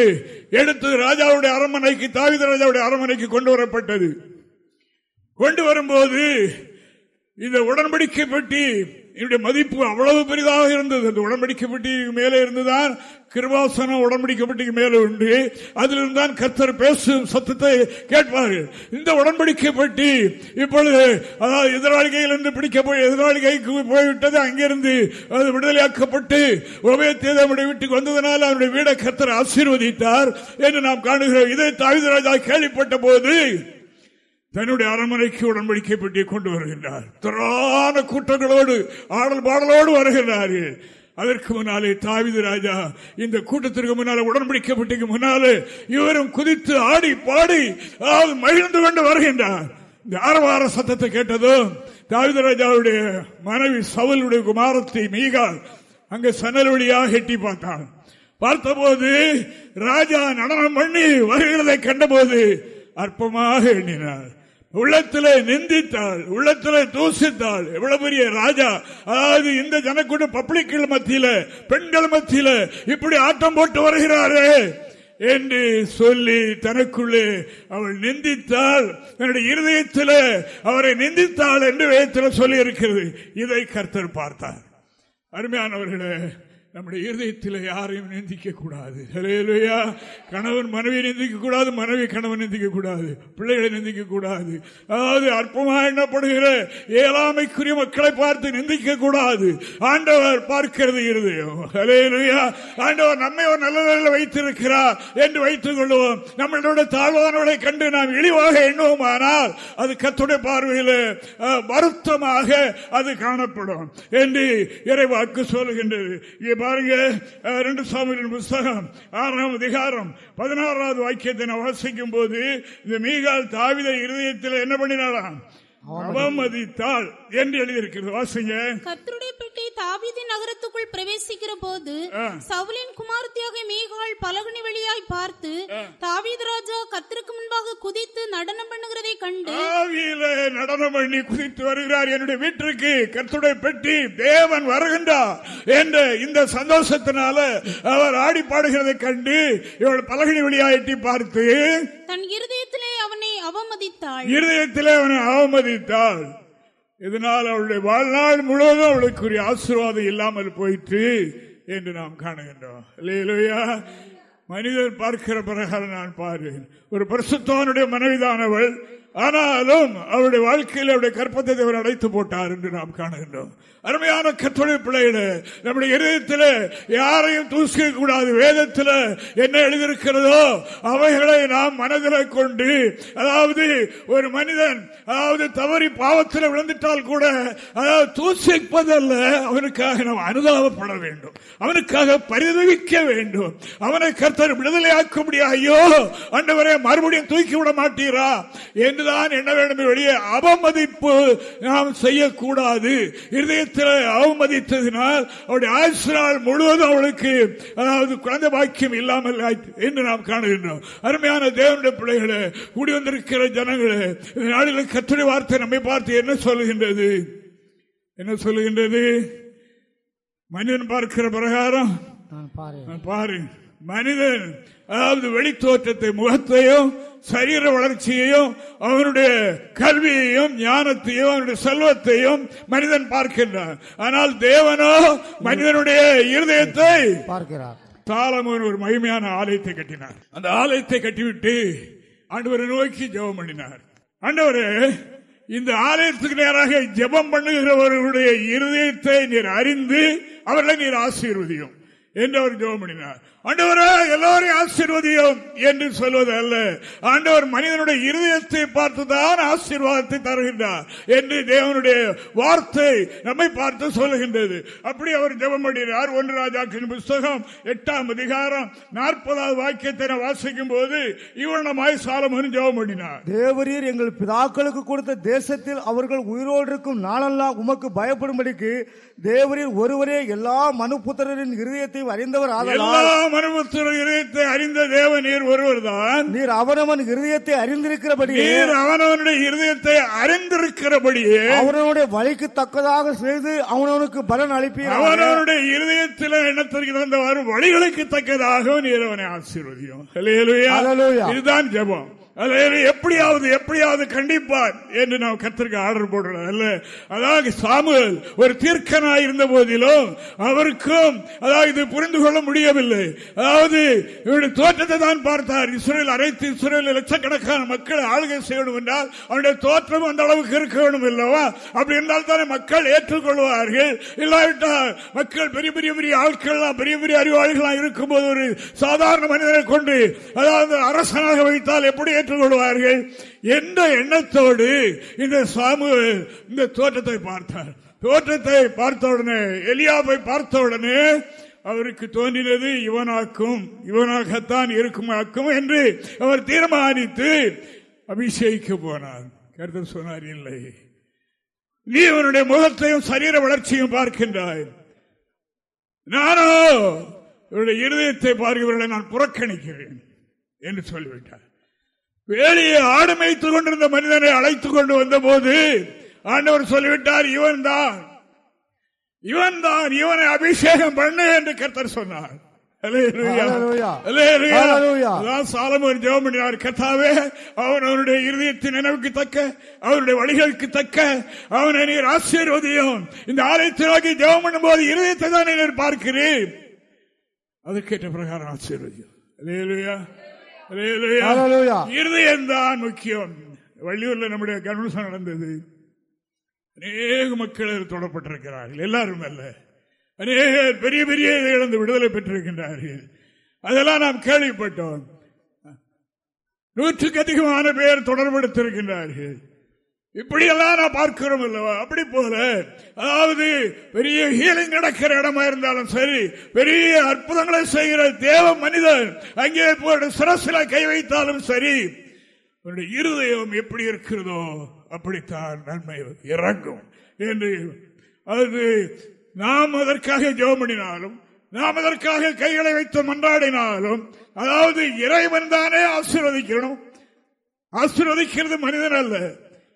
எடுத்து ராஜாவுடைய அரண்மனைக்கு தாவித ராஜாவுடைய அரண்மனைக்கு கொண்டு வரப்பட்டது. கொண்டு வரும்போது இந்த உடன்படிக்கை பெட்டி என்னுடைய மதிப்பு அவ்வளவு பெரிதாக இருந்தது. அந்த உடன்படிக்கை பெட்டிக்கு மேலே இருந்துதான் கிருபாசனம் உடன்படிக்கை பெட்டிக்கு மேலே உண்டு. அதிலிருந்து தான் கத்தர் பேசும் சத்தத்தை கேட்பார்கள். இந்த உடன்படிக்கை பெட்டி இப்பொழுது அதாவது எதிராளிகையில் இருந்து பிடிக்க போய் எதிராளிகைக்கு போய்விட்டது அங்கிருந்து அது விடுதலையாக்கப்பட்டு உபயத்தேதமுடைய வீட்டுக்கு வந்ததனால் அவருடைய வீடை கத்தர் ஆசீர்வதித்தார் என்று நாம் காணுகிறோம். இதை தாவிதராஜா கேள்விப்பட்ட போது தன்னுடைய அரண்மனைக்கு உடன்படிக்கை பெட்டியை கொண்டு வருகின்றார். திரான கூட்டங்களோடு ஆடல் பாடலோடு வருகிறார்கள் அதற்கு முன்னாலே தாவிது ராஜா இந்த கூட்டத்திற்கு முன்னாலே உடன்படிக்கை பெட்டிக்கு முன்னாலே இவரும் குதித்து ஆடி பாடி அதாவது மகிழ்ந்து கொண்டு வருகின்றார். இந்த ஆரவார சத்தத்தை கேட்டதும் தாவித ராஜாவுடைய மனைவி சவலுடைய குமாரத்தை மீகால் அங்கு சன்னல் வழியாக எட்டி பார்த்தான். பார்த்தபோது ராஜா நடனம் பண்ணி வருகிறதை கண்டபோது அற்பமாக எண்ணினார். உள்ளத்திலே நிந்தித்தாள் உள்ளத்திலே தூசித்தாள். எவ்வளவு பெரிய ராஜா. அதாவது இந்த ஜனக்கூட பப்ளிக்கள் மத்தியில பெண்கள் மத்தியில இப்படி ஆட்டம் போட்டு வருகிறாரே என்று சொல்லி தனக்குள்ளே அவள் நிந்தித்தாள். என்னுடைய இருதயத்தில் அவரை நிந்தித்தாள் என்று வேதத்தில் சொல்லி இருக்கிறது இதை கர்த்தர் பார்த்தார். அருமையானவர்களே நம்முடைய இருதயத்தில் யாரையும் நிந்திக்க கூடாது கணவன் மனைவியை நிந்திக்க கூடாது மனைவி கணவன் நிந்திக்க கூடாது பிள்ளைகளை நிந்திக்க கூடாது அதாவது அற்பமாக எண்ணப்படுகிற ஏழாமைக்குரிய மக்களை பார்த்து நிந்திக்க கூடாது ஆண்டவர் பார்க்கிறது இருதயம். ஆண்டவர் நம்மை ஒரு நல்ல நிலையில் வைத்திருக்கிறார் என்று வைத்துக் கொள்வோம். நம்மளோட தாழ்வானவர்களை கண்டு நாம் இழிவாக எண்ணுவோமானால் அது கத்துடைய பார்வையில் வருத்தமாக அது காணப்படும் என்று இறைவாக்கு சொல்கின்றது பாருங்க. ரெண்டு சாமியின் புஸ்தகம் ஆறாம் அதிகாரம் பதினாறாவது வாக்கியத்தை வாசிக்கும் போது இந்த மீகால் தாவித இருதயத்தில் என்ன பண்ணினாராம்? அவமதித்தாள். என்று எழுதியிருக்கிறது. வாசிங்க. தாவிதி நகரத்துக்குள் பிரவேசிக்கிற போது சவுலின் குமாரத்தியாக மீகால் பலகனி வழியாய் பார்த்து தாவீது ராஜா கத்தருக்கு முன்பாக குதித்து நடனம் பண்ணுகிறதை கண்டு நடனம் பண்ணி குதித்து வருகிறார். என்னுடைய வீட்டிற்கு கத்துடைய பெட்டி தேவன் வருகின்றார் என்ற இந்த சந்தோஷத்தினால அவர் ஆடி பாடுகிறதை கண்டு இவள் பலகனி வழியாய் எட்டி பார்த்து தன் இருதயத்திலே அவனை அவமதித்தாள். இருதயத்திலே அவனை அவமதித்தாள். இதனால் அவளுடைய வாழ்நாள் முழுவதும் அவளுக்குரிய ஆசீர்வாதம் இல்லாமல் போயிற்று என்று நாம் காணுகின்றோம். இல்லையா மனிதன் பார்க்கிற பிரகாரம் நான் பாருவேன் ஒரு பரிசுத்தவனுடைய மனைவிதானவள். ஆனாலும் அவருடைய வாழ்க்கையில் அவருடைய கற்பத்தை அவர் அடைத்து போட்டார் என்று நாம் காணுகின்றோம். அருமையான கத்தொழில் பிள்ளைகளே நம்முடைய இதயத்தில் யாரையும் தூசிக்க கூடாது. வேதத்தில் என்ன எழுதியிருக்கிறதோ அவைகளை நாம் மனதில் கொண்டு அதாவது ஒரு மனிதன் அதாவது தவறி பாவத்தில் விழுந்துட்டால் கூட அதாவது தூசிப்பதல்ல அவனுக்காக நாம் அனுதாபப்பட வேண்டும். அவனுக்காக பரிதவிக்க வேண்டும். அவனை கர்த்தர் விடுதலையாக்க ஐயோ அண்டவரே மறுபடியும் தூக்கி விட மாட்டீரா? என்றுதான் என்ன வேண்டும்? வெளியே அவமதிப்பு நாம் செய்யக்கூடாது. இருதயத்தில் அவமதித்ததினால் அவருடைய ஆயுசு நாள் முழுவதும் அவளுக்கு அதாவது குழந்தை பாக்கியம் இல்லாமல் என்று நாம் காணுகின்றோம். அருமையான தேவனுடைய பிள்ளைகளை கூடி வந்திருக்கிற ஜனங்களே நாளில் கத்துரை வார்த்தை நம்மை பார்த்து என்ன சொல்லுகின்றது? என்ன சொல்லுகின்றது? மனிதன் பார்க்கிற பிரகாரம்? பாரு மனிதன் அதாவது வெளித்தோற்றத்தை முகத்தையும் சரீர வளர்ச்சியையும் அவனுடைய கல்வியையும் ஞானத்தையும் அவனுடைய செல்வத்தையும் மனிதன் பார்க்கின்றான். ஆனால் தேவனோ மனிதனுடைய இருதயத்தை பார்க்கிறார். தாளமோன் ஒரு மகிமையான ஆலயத்தை கட்டினார். அந்த ஆலயத்தை கட்டிவிட்டு ஆண்டவரை நோக்கி ஜெபம் பண்ணினார். ஆண்டவரே இந்த ஆலயத்துக்கு நேராக ஜெபம் பண்ணுகிறவர்களுடைய இருதயத்தை நீர் அறிந்து அவர்களை நீர் ஆசீர்வதியும் என்று அவர் ஜெபம் பண்ணினார். ஆண்டவரே எல்லோரையும் ஆசீர்வதியும் என்று சொல்வது அல்ல ஆண்டவர் மனிதனுடைய இருதயத்தை பார்த்துதான் ஆசீர்வாதத்தை தருகின்றார் என்று தேவனுடைய வார்த்தை நம்மை பார்த்து சொல்லுகின்றது. அப்படி அவர் ஜெபம் பண்ணினார். ஒன்று ராஜாக்கின் புஸ்தகம் எட்டாம் அதிகாரம் நாற்பதாவது வாக்கியத்தை வாசிக்கும் போது இவனமாய் சாலமன் ஜெபம் பண்ணினார். தேவரீர் எங்கள் பிதாக்களுக்கு கொடுத்த தேசத்தில் அவர்கள் உயிரோடு இருக்கும் நாளெல்லாம் உமக்கு பயப்படும்படிக்கு தேவரீர் ஒருவரே எல்லா மனுபுத்திரரின் இருதயத்தையும் அறிந்தவர் எல்லா இதயத்தை அறிந்த தேவ நீர் ஒருவர் தான் நீர் அவனவன் இருதயத்தை அறிந்திருக்கிறபடியே நீர் அவனவனுடைய இருதயத்தை அறிந்திருக்கிறபடியே அவனவனுடைய வழிக்கு தக்கதாக செய்து அவனவனுக்கு பலன் அளிப்பீர் அவனவனுடைய இருதயத்தில் எண்ணத்திற்கு தந்தவாறு வழிகளுக்கு தக்கதாக நீர் அவனை ஆசீர்வதியும். இதுதான் ஜெபம். எப்படியாவது எப்படியாவது கண்டிப்பார் என்று நாம் கத்திற்கு ஆர்டர் போடுறோம் அல்ல? அதாவது சாமுவேல் ஒரு தீர்க்கனாய் இருந்த போதிலும் அவருக்கும் அதாவது இது புரிந்து கொள்ள முடியவில்லை. அதாவது இவருடைய தோற்றத்தை தான் பார்த்தார். இஸ்ரேல் அனைத்து இஸ்ரேல் லட்சக்கணக்கான மக்கள் ஆளுகை செய்யணும் என்றால் அவருடைய தோற்றம் அந்த அளவுக்கு இருக்க வேண்டும் அல்லவா அப்படி இருந்தால் தானே மக்கள் ஏற்றுக்கொள்வார்கள். இல்லாவிட்டால் மக்கள் பெரிய பெரிய பெரிய ஆட்கள் பெரிய பெரிய அறிவாளிகளாக இருக்கும்போது ஒரு சாதாரண மனிதனை கொண்டு அதாவது அரசனாக வைத்தால் எப்படி ஏற்றுக்கொள்வார்கள் என்ற எண்ணத்தோடு இந்த சாமு இந்த தோற்றத்தை பார்த்தார். தோற்றத்தை பார்த்த உடனே எலியாவை பார்த்த உடனே அவருக்கு தோன்றினது இவனாக்கும் இவனாகத்தான் இருக்குமாக்கும் என்று அவர் தீர்மானித்து அபிஷேகிக்க போனார். கருத்து சொன்னார் இல்லை. நீ அவனுடைய முகத்தையும் சரீர வளர்ச்சியும் பார்க்கின்றாய். நானோ இவருடைய இருதயத்தை பார்க்கிறவர்களை நான் புறக்கணிக்கிறேன் என்று சொல்லிவிட்டார். வேலையை ஆடு மேய்த்துக் கொண்டிருந்த மனிதனை அழைத்துக் கொண்டு வந்த போது ஆண்டவர் சொல்லிவிட்டார் இவன் தான் இவன் தான் இவனை அபிஷேகம் பண்ணு என்று கர்த்தர் சொன்னார். சாலமோன் ஜெபம் பண்ணினார். கர்த்தாவே அவன் அவனுடைய இருதயத்தின் நினைவுக்கு தக்க அவனுடைய வழிகளுக்கு தக்க அவனை நீர் ஆசீர்வதியும். இந்த ஆலயத்தை நோக்கி ஜெபம் பண்ணும்போது இருதயத்தை தான் நீர் பார்க்கிறேன் அதற்கேற்ற பிரகாரம் ஆசீர்வதியும். இருதயம் தான் முக்கியம். வள்ளியூர்ல நம்முடைய கன்வென்ஷன் நடந்தது. அநேக மக்கள் தொடப்பட்டிருக்கிறார்கள். எல்லாரும் அல்ல. அநேக பெரிய பெரிய இதை இழந்து விடுதலை பெற்றிருக்கின்றார்கள். அதெல்லாம் நாம் கேள்விப்பட்டோம். நூற்றுக்கு அதிகமான பேர் தொடர்படுத்திருக்கின்றார்கள் இப்படியெல்லாம் நான் பார்க்கிறோம் இல்லவா அப்படி போல அதாவது பெரிய ஹீலிங் நடக்கிற இடமா இருந்தாலும் சரி பெரிய அற்புதங்களை செய்கிற தேவ மனிதன் அங்கே போய் சிரசில கை வைத்தாலும் சரி அவருடைய இருதயம் எப்படி இருக்கிறதோ அப்படித்தான் நன்மை இறங்கும் என்று. அது நாம் அதற்காக ஜோமடினாலும் நாம் அதற்காக கைகளை வைத்து மன்றாடினாலும் அதாவது இறைவன் தானே ஆசீர்வதிக்கணும். ஆசீர்வதிக்கிறது மனிதன் அல்ல.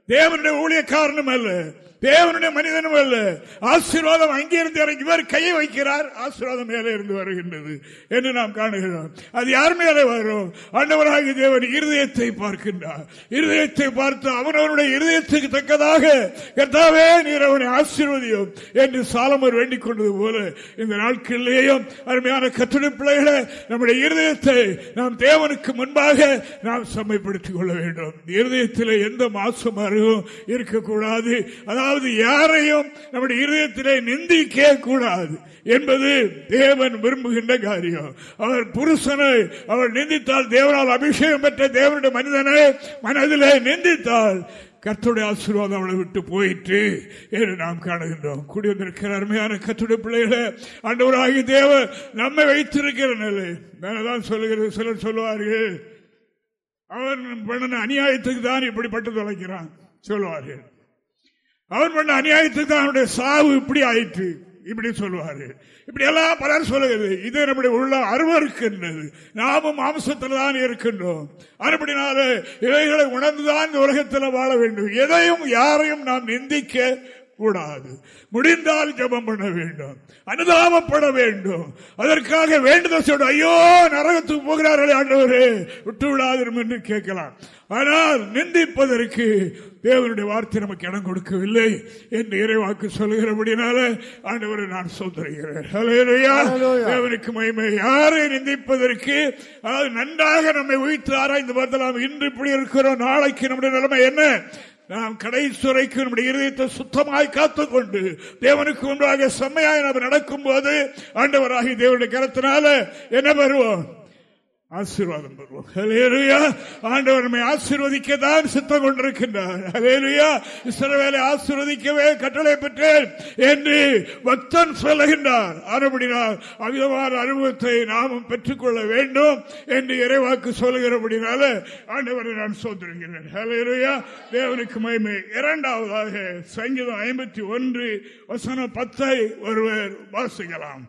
தேவனுடைய ஊழியக்காரனும் அல்ல. தேவனுடைய மனிதனும் அல்ல. ஆசீர்வாதம் அங்கிருந்து இறங்கி இவர் கையை வைக்கிறார். ஆசீர்வாதம் மேலே இருந்து வருகின்றது என்று நாம் காணுகிறோம். அது யார் மேலே வரும்? அண்ணவராக தேவன் இருதயத்தை பார்க்கின்றார். இருதயத்தை பார்த்து அவனவனுடைய இருதயத்துக்கு தக்கதாக கர்த்தாவே நீர் அவனை ஆசீர்வதியும் என்று சாலமர் வேண்டிக் கொண்டது போல இந்த நாட்களிலேயும் அருமையான கத்துணை பிள்ளைகளை நம்முடைய இருதயத்தை நாம் தேவனுக்கு முன்பாக நாம் செம்மைப்படுத்திக் கொள்ள வேண்டும். இருதயத்தில் எந்த மாசம் அறிவும் இருக்கக்கூடாது. அதாவது யாரையும் நம்முடைய இருதயத்திலே நிந்திக்க கூடாது என்பது தேவன் விரும்புகின்ற காரியம். அவர் புருஷனை அவர் நிந்தித்தால் தேவனால் அபிஷேகம் பெற்ற தேவனுடைய மனிதனை மனதிலே நிந்தித்தால் கத்துடைய ஆசீர்வாதம் அவளை விட்டு போயிற்று என்று நாம் காணுகின்றோம். குடியிருந்திருக்கிற அருமையான கத்துடைய பிள்ளைகளை அண்டவராகி தேவன் நம்மை வைத்திருக்கிற நிலை. மேலதான் சொல்லுகிறது சிலர் சொல்லுவார்கள் அவன் பண்ண அநியாயத்துக்கு தான் இப்படிப்பட்டு தொலைக்கிறான். சொல்லுவார்கள். அவன் பண்ண அநியாயத்துக்கு தான் அவனுடைய சாவு இப்படி ஆயிற்று. இப்படி சொல்லுவாரு. இப்படி எல்லாம் பலர் சொல்லுகிறது. இது நம்முடைய உள்ள அருவருக்கின்றது நாமும் மாம்சத்தில் தான் இருக்கின்றோம். அப்படினால இவைகளை உணர்ந்துதான் இந்த உலகத்தில் வாழ வேண்டும். எதையும் யாரையும் நாம் நிந்திக்க கூடாது. முடிந்தால் ஜபம் பண்ண வேண்டும். அனுதாபப்பட வேண்டும். அதற்காக வேண்டுதல் சொல்ல ஐயோ நரகத்துக்கு போகிறார்களே ஆண்டவரே. விட்டு விடாதிரும் என்று கேட்கலாம். ஆனால் நிந்திப்பதற்கு தேவனுடைய வார்த்தை நமக்கு இடம் கொடுக்கவில்லை என்று இறைவாக்கு சொல்லுகிறபடினால ஆண்டவரை நான் சொல்கிறேன் தேவனுக்கு மகிமை. யாரை நிந்திப்பதற்கு? அதாவது நன்றாக நம்மை உயிர்த்து ஆராய்ந்து பார்த்தலாம் இன்று இப்படி இருக்கிறோம். நாளைக்கு நம்முடைய நிலைமை என்ன? நாம் கடைசுரைக்கு நம்முடைய இருதயத்தை சுத்தமாய் காத்துக்கொண்டு தேவனுக்கு ஒன்றாக செம்மையாய் நாம் நடக்கும் போது ஆண்டவராகி தேவனுடைய கருத்தினால என்ன பெறுவோம் ஆசீர்வாதம் பெறுவோம். ஆண்டவர் நம்மை ஆசீர்வதிக்க தான் சித்தம் கொண்டிருக்கின்றார். அலேலுயா இஸ்ரவேலை ஆசீர்வதிக்கவே கட்டளை பெற்றேன் என்று பக்தன் சொல்லுகின்றார். அறுபடினால் அவிதமான அனுபவத்தை நாமும் பெற்றுக்கொள்ள வேண்டும் என்று இறைவாக்கு சொல்லுகிறபடினால ஆண்டவரை நான் சோதரிக்கிறேன் அலேலுயா தேவனுக்கு மயமே இரண்டாவதாக சங்கீதம் ஐம்பத்தி ஒன்று வசனம் பத்தை ஒருவர் வாசிக்கலாம்.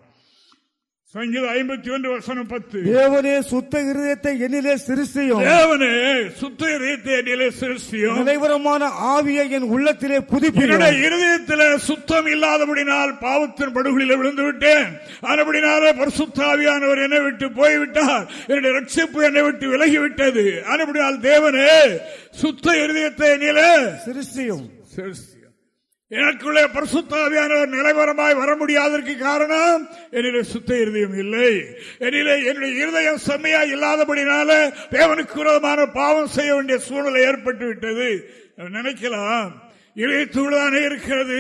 சங்கீதம் ஐம்பத்தி ஒன்று வசனம் பத்து. தேவனே சுத்த இருதயத்தை என்னிலே சிருஷ்டியும். தேவனே சுத்த இருதயத்தை என்னிலே சிருஷ்டியும். நிலைவரமான ஆவியை என் உள்ளத்திலே புதுப்பினுடைய இருதயத்தில் சுத்தம் இல்லாதபடினால் பாவத்தின் படுகொலில் விழுந்து விட்டேன் அதுபடினாலே பரிசுத்தாவியானவர் என்னை விட்டு போய்விட்டார். என்னுடைய ரட்சிப்பு என்னை விட்டு விலகிவிட்டது. அதுபடியால் தேவனே சுத்த இருதயத்தை என்னிலே சிருஷ்டியும். சிருஷ்டி எனக்குள்ளே பரிசுத்தாவியான நிலைவரமாய் வர முடியாதற்கு காரணம் என்னிலே சுத்த இருதயம் இல்லை. என்னிலே என்னுடைய இருதயம் செம்மையா இல்லாதபடினால தேவனுக்கு விரோதமான பாவம் செய்ய வேண்டிய சூழ்நிலை ஏற்பட்டு விட்டது நினைக்கலாம் இதயத்தோடு இருக்கிறது.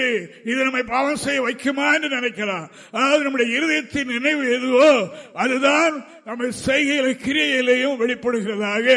இது நம்மை பாவம் செய்ய வைக்குமா என்று நினைக்கலாம். அதாவது நம்முடைய இருதயத்தின் நினைவு எதுவோ அதுதான் நம்ம செய்கையில கிரியையிலையும் வெளிப்படுகிறதாக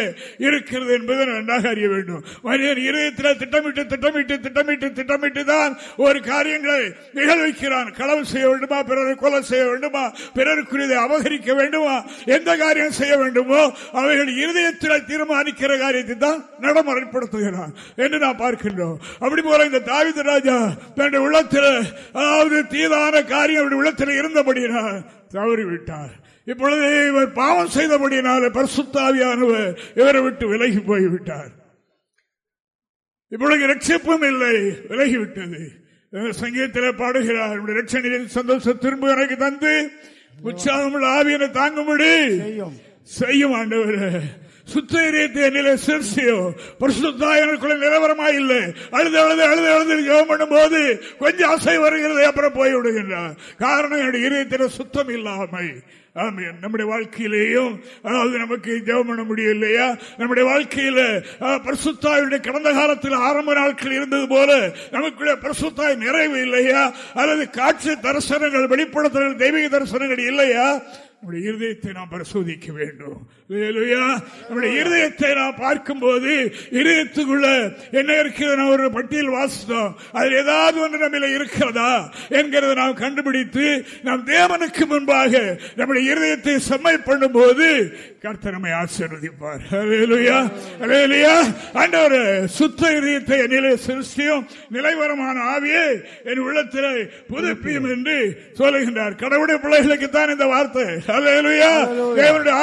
இருக்கிறது என்பதை நன்றாக அறிய வேண்டும். மனிதன் இருதயத்தில் திட்டமிட்டு திட்டமிட்டு திட்டமிட்டு திட்டமிட்டு தான் ஒரு காரியங்களை நிகழ்விக்கிறான். களவு செய்ய வேண்டுமா? பிறரை கொலை செய்ய வேண்டுமா? பிறருக்குரியதை அபகரிக்க வேண்டுமா? எந்த காரியம் செய்ய வேண்டுமோ அவைகள் இருதயத்தில் தீர்மானிக்கிற காரியத்தை தான் நடைமுறைப்படுத்துகிறான் என்று நாம் பார்க்கின்றோம். அப்படி போல இந்த தாவித ராஜா தன்னுடைய உள்ளத்தில் அதாவது தீதான காரியம் உள்ளத்தில் இருந்தபடியினால் தவறிவிட்டார். இப்பொழுது இவர் பாவம் செய்தபடியினால பரிசுத்தாவியானவர் இவரை விட்டு விலகி போய்விட்டார். இப்பொழுது ரட்சிப்பும் இல்லை விலகிவிட்டது. சங்கீதத்தில் பாடுகிறார் ரட்சணியின் சந்தோஷம் திரும்ப எனக்கு தந்து உற்சாகம் ஆவியனை தாங்கும்படி செய்யும் ஆண்டவர். சுத்தீரியத்தை என்னிலே சிறுசியோ பரிசுத்தா எனக்குள்ள நிலவரமா இல்லை அழுது அழுது அழுது அழுது ஜெபம் பண்ணும் போது கொஞ்சம் அசை வருகிறது அப்புறம் போய் விடுகின்றார் காரணம் என்னுடைய இதயத்தில் சுத்தம் இல்லாமை. நம்முடைய வாழ்க்கையிலேயும் அதாவது நமக்கு ஜெபம் பண்ண முடியும் இல்லையா? நம்முடைய வாழ்க்கையில பரிசுத்தாயுடைய கடந்த காலத்தில் ஆரம்ப நாட்கள் இருந்தது போல நமக்குள்ள பரிசுத்தாய் நிறைவு இல்லையா? அல்லது காட்சி தரிசனங்கள் வெளிப்படுத்துகிற தெய்வீக தரிசனங்கள் இல்லையா? நம்முடைய இருதயத்தை நாம் பரிசோதிக்க வேண்டும். நம்முடைய இருதயத்தை நாம் பார்க்கும் போது இருதயத்துக்குள்ள என்ன இருக்கிறது? நான் ஒரு பட்டியல் வாசித்தோம். அதில் ஏதாவது ஒன்று நம்ம இருக்கிறதா என்கிறத நாம் கண்டுபிடித்து நாம் தேவனுக்கு முன்பாக நம்முடைய இருதயத்தை செம்மை பண்ணும் போது கர்த்தர் நம்மை ஆசீர்வதிப்பார். ஆண்டவர் சுத்த இதயத்தை என்னிலே சிருஷ்டியும் நிலைவரமான ஆவியே என் உள்ளத்தில் புதுப்பியும் என்று சொல்லுகின்றார். கடவுளுடைய பிள்ளைகளுக்கு தான் இந்த வார்த்தை. தேவனுடைய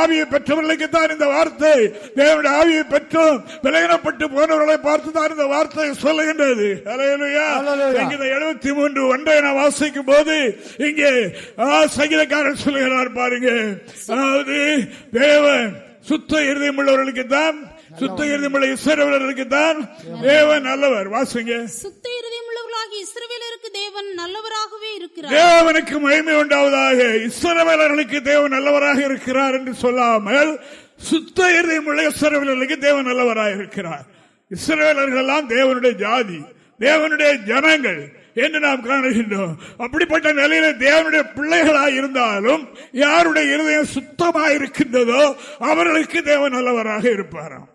ஆவியை பெற்றவர்களுக்கு தான் இந்த வார்த்தை. தேவனுடைய ஆவியை பெற்றும். விலகினப்பட்டு போனவர்களை பார்த்து தான் இந்த வார்த்தை சொல்லுகின்றது. எழுபத்தி மூன்று ஒன்றை நான் வாசிக்கும் போது இங்கே சங்கீதக்காரர் சொல்லுகிறார் பாருங்க. அதாவது தேவன் சுத்த இருதயம் உள்ளவர்களுக்கு தான் சுத்த இருதயமுள்ள இஸ்ரவேலருக்கு தான் தேவன் நல்லவர். வாசுங்க. சுத்த இருதயம் இஸ்ரவேலருக்கு தேவன் நல்லவராகவே இருக்கிறார். தேவனுக்கு மகிமை உண்டாவதாக. இஸ்ரவேலர்களுக்கு தேவன் நல்லவராக இருக்கிறார் என்று சொல்லாமல் சுத்த இருதயம் இஸ்ரவேலர்களுக்கு தேவன் நல்லவராக இருக்கிறார். இஸ்ரவேலர்கள் எல்லாம் தேவனுடைய ஜாதி தேவனுடைய ஜனங்கள் என்று நாம் காணுகின்றோம். அப்படிப்பட்ட நிலையில தேவனுடைய பிள்ளைகளாக இருந்தாலும் யாருடைய இருதயம் சுத்தமாக இருக்கின்றதோ அவர்களுக்கு தேவன் நல்லவராக இருப்பாராம்.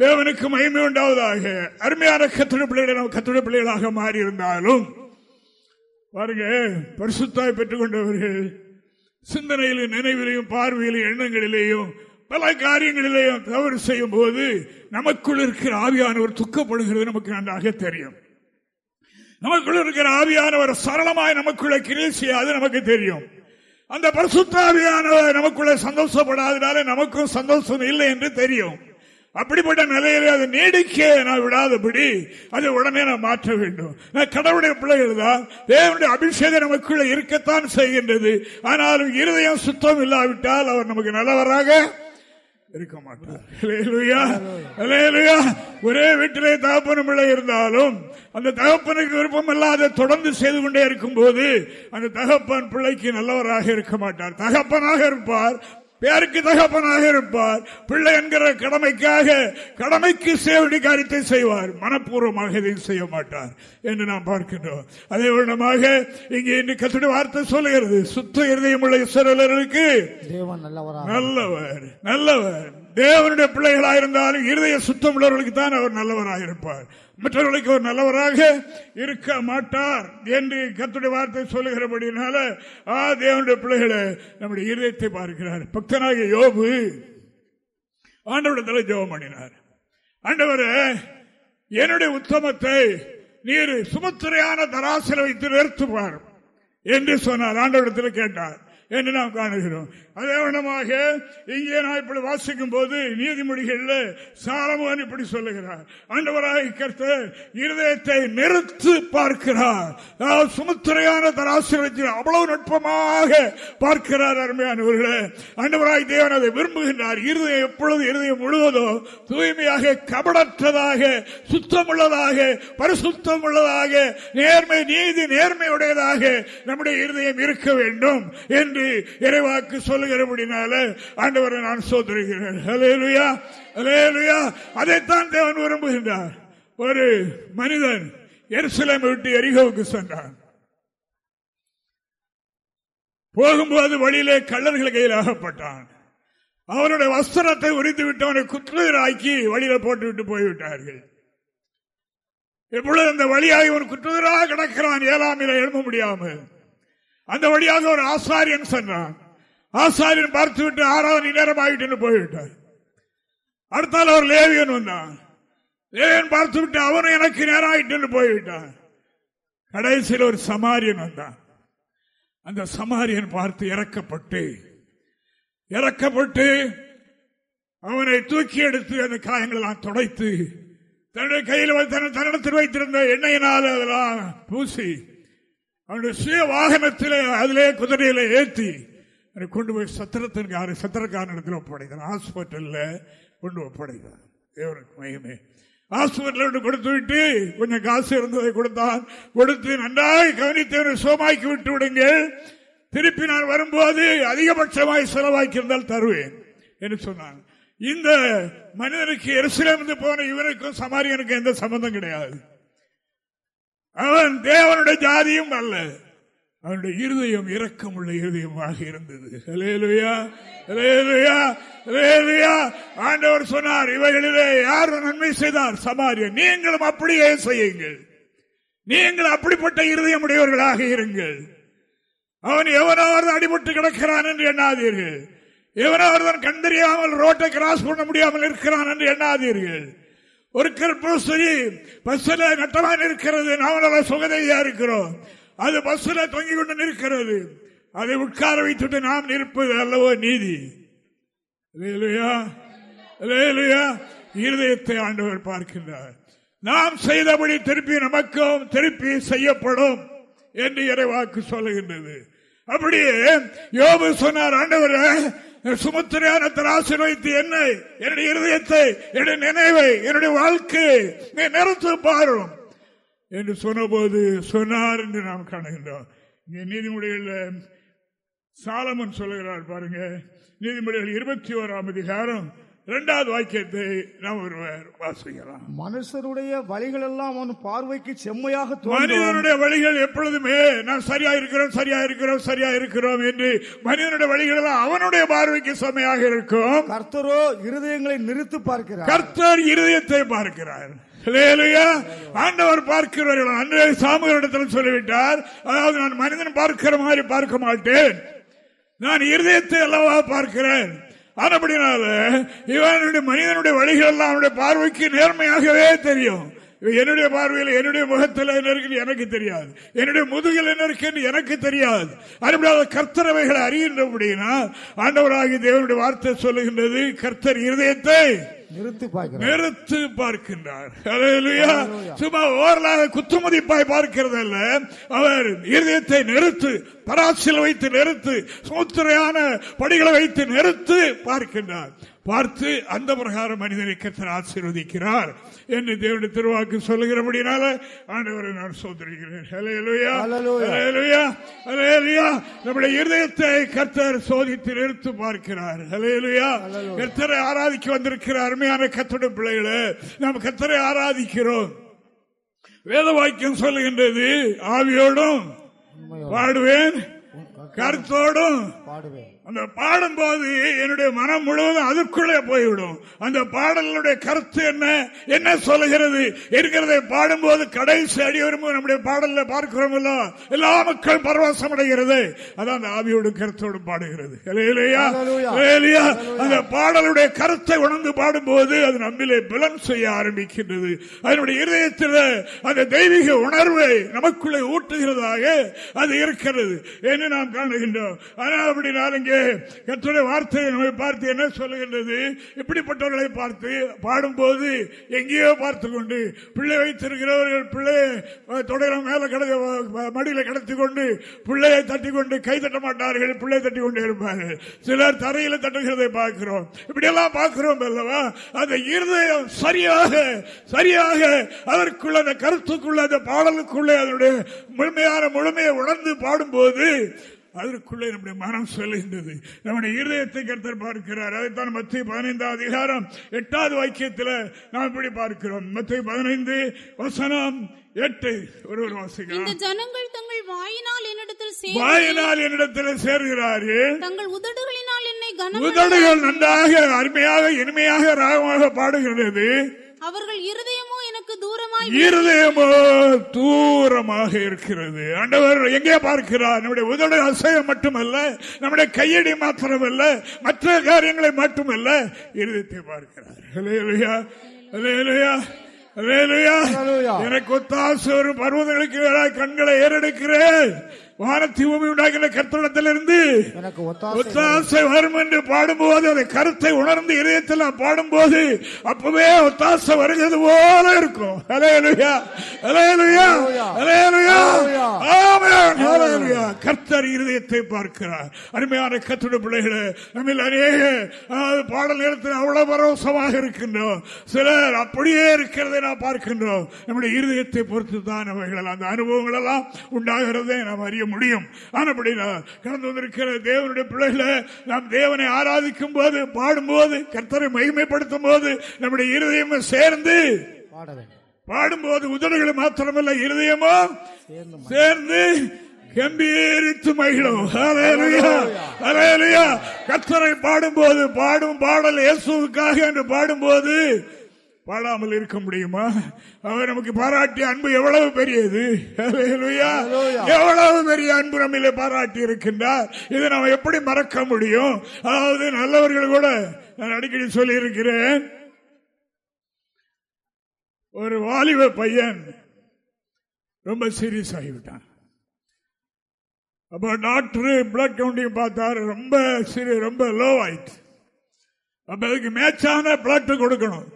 தேவனுக்கு மகிமை உண்டாவதாக. அருமையான கத்திர பிள்ளைகள் கத்திர பிள்ளைகளாக மாறி இருந்தாலும் பாருங்க பரிசுத்தாய் பெற்றுக்கொண்டவர்கள் சிந்தனையிலும் நினைவிலையும் பார்வையிலும் எண்ணங்களிலேயும் பல காரியங்களிலேயும் தவறு செய்யும் போது நமக்குள் இருக்கிற ஆவியானவர் துக்கப்படுகிறது நமக்கு நன்றாக தெரியும். நமக்குள் இருக்கிற ஆவியானவர் சரளமாய் நமக்குள்ள கிரியை செய்யாது நமக்கு தெரியும். அந்த பரிசுத்தாவியானவர் நமக்குள்ள சந்தோஷப்படாதனால நமக்கும் சந்தோஷம் இல்லை என்று தெரியும். அப்படிப்பட்ட நிலையிலே அதை நீடிக்க நான் விடாதபடி அதை உடனே நான் மாற்ற வேண்டும். நான் கடவுளுடைய பிள்ளைகள் தான். தேவனுடைய அபிஷேகம் நமக்குள்ள இருக்கத்தான் செய்கின்றது. ஆனாலும் இருதயம் சுத்தம் இல்லாவிட்டால் அவர் நமக்கு நல்லவராக இருக்க மாட்டார். ஒரே வீட்டிலே தகப்பனும் பிள்ளை இருந்தாலும் அந்த தகப்பனுக்கு விருப்பம் இல்லாத தொடர்ந்து செய்து கொண்டே இருக்கும் போது அந்த தகப்பன் பிள்ளைக்கு நல்லவராக இருக்க மாட்டார். தகப்பனாக இருப்பார் பேருக்கு தகப்பனாக இருப்பார். பிள்ளை என்கிற கடமைக்காக கடமைக்கு சேவடி காரியத்தை செய்வார். மனப்பூர்வமாக இதையும் செய்ய மாட்டார் என்று நாம் பார்க்கின்றோம். அதே வருடமாக இங்கே இன்று கத்துடைய வார்த்தை சொல்லுகிறது. சுத்த இருதயம் உள்ள இசரலர்களுக்கு நல்லவர் நல்லவர். தேவனுடைய பிள்ளைகளாக இருந்தாலும் இருதய சுத்தம் உள்ளவர்களுக்கு தான் அவர் நல்லவராக இருப்பார் மற்றவர்களுக்கு ஒரு நல்லவராக இருக்க மாட்டார் என்று கத்துடைய வார்த்தை சொல்லுகிறபடினால ஆ தேவனுடைய பிள்ளைகளை நம்முடைய இருதயத்தை பார்க்கிறார். பக்தனாக யோபு ஆண்டவரிடத்தில் ஜோபம் பண்ணினார். ஆண்டவரே என்னுடைய உத்தமத்தை நீர் சுமத்திரையான தராசில வைத்து நிறுத்துவார் என்று சொன்னார். ஆண்டவரிடத்தில் கேட்டார். என்று நாம் காணுகிறோம். அதே வண்ணமாக இங்கே நான் இப்படி வாசிக்கும் போது நீதிமொழிகள் சாலமோன் இப்படி சொல்லுகிறார். ஆண்டவராக கருத்து இருதயத்தை நிறுத்து பார்க்கிறார். சுமுத்திரையான தராசிரத்தில் அவ்வளவு நுட்பமாக பார்க்கிறார் அருமையானவர்களே ஆண்டவராய் தேவன் அதை விரும்புகின்றார். இருதயம் எப்பொழுது இருதயம் முழுவதோ தூய்மையாக கபடற்றதாக சுத்தமுள்ளதாக பரிசுத்தம் உள்ளதாக நேர்மை நீதி நேர்மையுடையதாக நம்முடைய இருதயம் இருக்க வேண்டும் என்று இறைவாக்கு சொல்லுகிறபடினால ஆண்டவரை நான் சோதரிகிறேன் அதைத்தான் தேவன் விரும்புகின்றார். ஒரு மனிதன் எருசலேமை விட்டு எரிகோவுக்கு சென்றான். போகும்போது வழியிலே கள்ளர்கள் கையில் ஆகப்பட்டான். அவனுடைய வஸ்திரத்தை உரித்து விட்டு அவனை குற்றுதராக்கி வழியில போட்டு விட்டு போய்விட்டார்கள். எப்பொழுது அந்த வழியாக இவன் குற்றுதராக கிடக்கிறான் ஏழாமில எழும்ப முடியாமல் அந்த வழியாக ஒரு ஆசாரியன் சென்றான். ஆசாரியன் பார்த்து விட்டு ஆறாவது நேரம் ஆகிட்டு போய்விட்டார். அடுத்தால் அவர் லேவியன் வந்தான். லேவியன் பார்த்து விட்டு அவனும் எனக்கு நேரம் ஆகிட்டு போய்விட்டான். கடைசியில் ஒரு சமாரியன் வந்தான். அந்த சமாரியன் பார்த்து இறக்கப்பட்டு இறக்கப்பட்டு அவனை தூக்கி எடுத்து அந்த காயங்களெல்லாம் துடைத்து தன்னுடைய கையில் தன்னிடத்தில் வைத்திருந்த எண்ணெயினால் அதெல்லாம் பூசி அவனுடைய சுய வாகனத்தில் அதிலே குதிரையில ஏற்றி கொண்டு போய் சத்திரத்திற்கு சத்திரக்காரனிடத்தில் ஒப்படைக்கிறான். ஹாஸ்பிட்டல்ல கொண்டு ஒப்படைக்கிறான். தேவனுக்கு மையமே ஹாஸ்பிட்டல் கொடுத்து விட்டு கொஞ்சம் காசு இருந்ததை கொடுத்தான். கொடுத்து நன்றாக கவனித்தவனை சோமாக்கி விட்டு விடுங்கள். திருப்பி நான் வரும்போது அதிகபட்சமாய் செலவாக்கி இருந்தால் தருவேன் என்று சொன்னான். இந்த மனிதனுக்கு எரிசிலிருந்து போன இவனுக்கும் சமாரியனுக்கும் எந்த சம்பந்தம் கிடையாது. அவன் தேவனுடைய ஜாதியும் அல்ல. அவனுடைய இருதயம் இரக்கம் உள்ள இருதயமாக இருந்தது. ஆண்டவர் சொன்னார் இவைகளிலே யார் நன்மை செய்தார்? சமாரிய நீங்களும் அப்படியே செய்யுங்கள். நீங்கள் அப்படிப்பட்ட இருதயம் உடையவர்களாக இருங்கள். அவன் எவனாவது அடிபட்டு கிடக்கிறான் என்று எண்ணாதீர்கள். எவனாவது கண்டறியாமல் ரோட்டை கிராஸ் பண்ண முடியாமல் இருக்கிறான் என்று எண்ணாதீர்கள். ஒரு கற்பூசரி பஸ்ல நட்டமாக நிற்கிறது. நாம சுகதையா இருக்கிறோம். அது பஸ்ல தொங்கிக் கொண்டு நிற்கிறது. அதை உட்கார வைத்துட்டு நாம் நிற்பது அல்லவோ நீதி. இருதயத்தை ஆண்டவர் பார்க்கின்றார். நாம் செய்தபடி திருப்பி நமக்கும் திருப்பி செய்யப்படும் என்று இறைவாக்கு சொல்லுகின்றது. அப்படியே யோபு சொன்னார் ஆண்டவர் சுமத்திரையான தராசு வைத்து என்னை என்னுடைய இருதயத்தை என்னுடைய நினைவை என்னுடைய வாழ்க்கையை நிறுத்து பாரும். என்று சொன்னபோது சொன்னார் என்று நாம் காணுகின்றோம். இங்கே நீதிமொழிகள் சாலமன் சொல்லுகிறார் பாருங்க. நீதிமொழிகள் இருபத்தி ஓராம் அதிகாரம் இரண்டாவது வாக்கியத்தை நாம் ஒருவர் வாசிக்கலாம். மனுஷருடைய வழிகள் எல்லாம் அவன் பார்வைக்கு செம்மையாக மனிதனுடைய வழிகள் எப்பொழுதுமே நான் சரியா இருக்கிறோம் சரியா இருக்கிறோம் சரியா இருக்கிறோம் என்று மனிதனுடைய வழிகள் எல்லாம் அவனுடைய பார்வைக்கு செம்மையாக இருக்கும். கர்த்தரோ இருதயங்களை நிறுத்து பார்க்கிறார். கர்த்தர் இருதயத்தை பார்க்கிறார். ஆண்டவர் பார்க்கிறவர்கள் அன்றைய சாமுகரிடத்தில் சொல்லிவிட்டார் அதாவது நான் மனிதன் பார்க்கிற மாதிரி பார்க்க மாட்டேன். நான் இருதயத்தை அல்லவா பார்க்கிறேன். ஆனப்படினால இவனுடைய மனிதனுடைய வழிகள் எல்லாம் அவனுடைய பார்வைக்கு நேர்மையாகவே தெரியும். என்னுடைய பார்வையில் என்னுடைய முகத்தில் என்ன இருக்கு எனக்கு தெரியாது. என்னுடைய முதுகில் என்ன இருக்குன்னு எனக்கு தெரியாது. அதுபடி கர்த்தரவைகளை அறிகின்றபடினா ஆண்டவராகி தேவனுடைய வார்த்தை சொல்லுகின்றது கர்த்தர் இருதயத்தை நிறுத்தி நிறுத்து பார்க்கின்றார். சும்மா ஓரலாக குத்துமதிப்பாய் பார்க்கிறதல்ல அவர் இருதயத்தை நிறுத்து பராசில் வைத்து நிறுத்து சமுத்திரையான படிகளை வைத்து நிறுத்து பார்க்கின்றார். பார்த்து அந்த பிரகாரம் மனிதனை கத்தர் ஆசீர்வதிக்கிறார் என்று தேவனுடைய திருவாக்கு சொல்லுகிறபடினால ஆண்டவரை நான் சோதரிக்கிறேன். நம்முடைய இருதயத்தை கர்த்தர் சோதித்து நிறுத்து பார்க்கிறார். ஹalleluya. கர்த்தரை ஆராதிக்க வந்திருக்கிற அருமையான கத்தோட பிள்ளைகளே நாம் கர்த்தரை ஆராதிக்கிறோம். வேத வாக்கியம் சொல்லுகின்றது ஆவியோடும் பாடுவேன் கருத்தோடும் பாடுவேன். அந்த பாடும்போது என்னுடைய மனம் முழுவதும் அதற்குள்ளே போய்விடும். அந்த பாடலுடைய கருத்து என்ன? என்ன சொல்லுகிறது? இருக்கிறதை பாடும்போது கடைசி அடி வரும்போது நம்முடைய பாடல்ல பார்க்கிறோம் எல்லா மக்கள் பரவசம் அடைகிறது. அதான் அந்த ஆவியோடு கருத்தோடு பாடுகிறது. அந்த பாடலுடைய கருத்தை உணர்ந்து பாடும்போது அது நம்மிலே பலன் செய்ய ஆரம்பிக்கின்றது. அதனுடைய இருதயத்தில் அந்த தெய்வீக உணர்வை நமக்குள்ளே ஊட்டுகிறதாக அது இருக்கிறது. என்று நாம் காணுகின்றோம். ஆனால் அப்படி நான் இங்கே கத்துடைய வார்த்தை நம்மை பார்த்து என்ன சொல்லுகின்றது? இப்படிப்பட்டவர்களை பார்த்து பாடும்போது எங்கேயோ பார்த்து கொண்டு பிள்ளை வைத்திருக்கிறவர்கள் பிள்ளை தொடர மேல கிட மடியில கடத்தி கொண்டு பிள்ளையை தட்டி கொண்டு கை தட்ட மாட்டார்கள் பிள்ளை தட்டி கொண்டு இருப்பார்கள். சிலர் தரையில தட்டுகிறதை பார்க்கிறோம். இப்படியெல்லாம் பார்க்கிறோம் அல்லவா? அந்த இருதயம் சரியாக சரியாக அதற்குள்ள அந்த கருத்துக்குள்ள அந்த பாடலுக்குள்ளே அதனுடைய முழுமையான முழுமையை உணர்ந்து பாடும்போது அதற்குள்ளே நம்முடைய மனம் சொல்லுகின்றது நம்முடைய இருதயத்தை கருத்தர் பார்க்கிறார். அதைத்தான் மத்திய பதினைந்தாம் அதிகாரம் எட்டாவது வாக்கியத்தில் நாம் இப்படி பார்க்கிறோம். மத்திய பதினைந்து வசனம் எட்டு. ஒருவர் வாசிக்கலாம். ஜனங்கள் தங்கள் வாயினால் என்னிடத்தில் வாயினால் என்னிடத்தில் சேர்கிறார்கள் தங்கள் உதடுகளினால் என்னை உதடுகள் நன்றாக அருமையாக இனிமையாக ராகமாக பாடுகிறது அவர்கள் இருதயமோ தூரமாய் இருதயமோ தூரமாக இருக்கிறது ஆண்டவர் எங்கே பார்க்கிறார் நம்முடைய உதடு அசையம் மட்டுமல்ல நம்முடைய கையடி மாத்திரமல்ல மற்ற காரியங்களை மட்டுமல்ல இருதயத்தை பார்க்கிறார். ஹalleluya. ஹalleluya. எனக்கு ஒத்தாசு ஒரு பர்வதங்களுக்கு வேறாய் கண்களை ஏறெடுக்கிறேன் வானத்தி பூமி உண்டாகிற கர்த்தடத்திலிருந்து எனக்கு ஒத்தாசை ஒத்தாசை வரும் என்று பாடும்போது அதை கருத்தை உணர்ந்து இதயத்தில் நான் பாடும்போது அப்பவே ஒத்தாசை வருகிறது போல இருக்கும். கர்த்தர் இருதயத்தை பார்க்கிறார். அருமையான கத்துடைய பிள்ளைகளே நம்மில் அநேக பாடல் நேரத்தில் அவ்வளவு பரவசமாக இருக்கின்றோம். சிலர் அப்படியே இருக்கிறதை நாம் பார்க்கின்றோம். நம்முடைய இருதயத்தை பொறுத்து தான் அவைகள் அந்த அனுபவங்கள் எல்லாம் உண்டாகிறதை நாம் அறிய முடியும். கடந்து வந்திருக்கிற தேவனுடைய பிள்ளைகளை நாம் தேவனை ஆராதிக்கும் போது பாடும்போது கர்த்தரை மகிமைப்படுத்தும் போது நம்முடைய இருதயம் சேர்ந்து பாடும்போது உதடுகள் மாத்திரமல்ல இருதயமோ சேர்ந்து கம்பீரித்து மகிழும். கர்த்தரை பாடும்போது பாடும் பாடல் இயேசுவுக்காக என்று பாடும்போது பாடாமல் இருக்க முடியுமா? அவர் நமக்கு பாராட்டிய அன்பு எவ்வளவு பெரியது. எவ்வளவு பெரிய அன்பு நம்மிலே பாராட்டி இருக்கின்றார். இதை நாம் எப்படி மறக்க முடியும்? அதாவது நல்லவர்கள் கூட நான் அடிக்கடி சொல்லி இருக்கிறேன் ஒரு வாலிப பையன் ரொம்ப சீரியஸ் ஆகிவிட்டான். அப்ப டாக்டர் பிளட் கவுண்டிங் பார்த்தாரு. ரொம்ப சரி ரொம்ப லோ ஆயிட்டு அப்ப அதுக்கு மேட்சான பிளட் கொடுக்கணும்.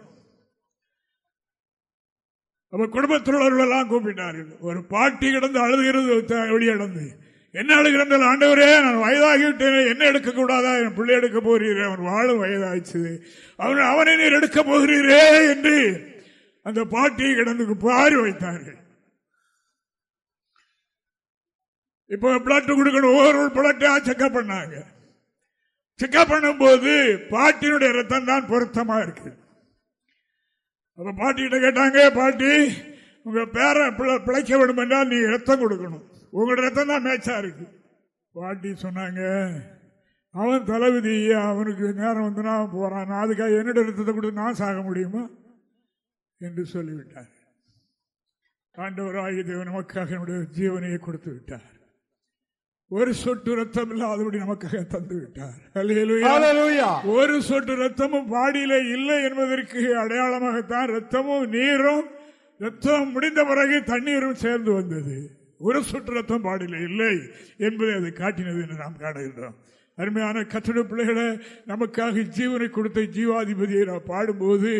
நம்ம குடும்பத்தில் கூப்பிட்டார்கள். ஒரு பாட்டி கிடந்து அழுகிறது வெளியடந்து என்ன அழுகிறேன் ஆண்டவரே நான் வயதாகிவிட்டேன் என்ன எடுக்க கூடாதா? என் பிள்ளை எடுக்க போகிறீரே அவன் வாழும் வயதாச்சு அவன் அவனை நீர் எடுக்க போகிறீரே என்று அந்த பாட்டியை கிடந்து பாரி வைத்தார்கள். இப்போ பிளட் கொடுக்கணும். ஒவ்வொரு பிளட்டா செக்அப் பண்ணாங்க. செக்அப் பண்ணும்போது பாட்டியினுடைய ரத்தம் தான் பொருத்தமா இருக்கு. அப்ப பாட்டிகிட்ட கேட்டாங்க பாட்டி உங்க பேரை பிழைக்க வேண்டும் என்றால் நீ ரத்தம் கொடுக்கணும். உங்களோட ரத்தம் தான் மேட்சா இருக்கு. பாட்டி சொன்னாங்க அவன் தளபதி அவனுக்கு நேரம் வந்து நான் போறான். நான் அதுக்காக என்னோட ரத்தத்தை கொடுத்து நான் சாக முடியுமா? என்று சொல்லிவிட்டார். ஆண்டவர் ஆகிய தேவன் நமக்காக என்னுடைய ஜீவனையை கொடுத்து விட்டார் ஒரு சொட்டு ரத்தம் இல்லாதபடி நமக்காக தந்து விட்டார். ஒரு சொட்டு ரத்தமும் பாடியில இல்லை என்பதற்கு அடையாளமாகத்தான் ரத்தமும் நீரும் ரத்தம் முடிந்த பிறகு தண்ணீரும் சேர்ந்து வந்தது. ஒரு சொட்டு ரத்தம் பாடியில இல்லை என்பதை அது காட்டினது என்று நாம் காணுகின்றோம். அருமையான கட்டட பிள்ளைகளை நமக்காக ஜீவனை கொடுத்த ஜீவாதிபதியை நாம் பாடும்போது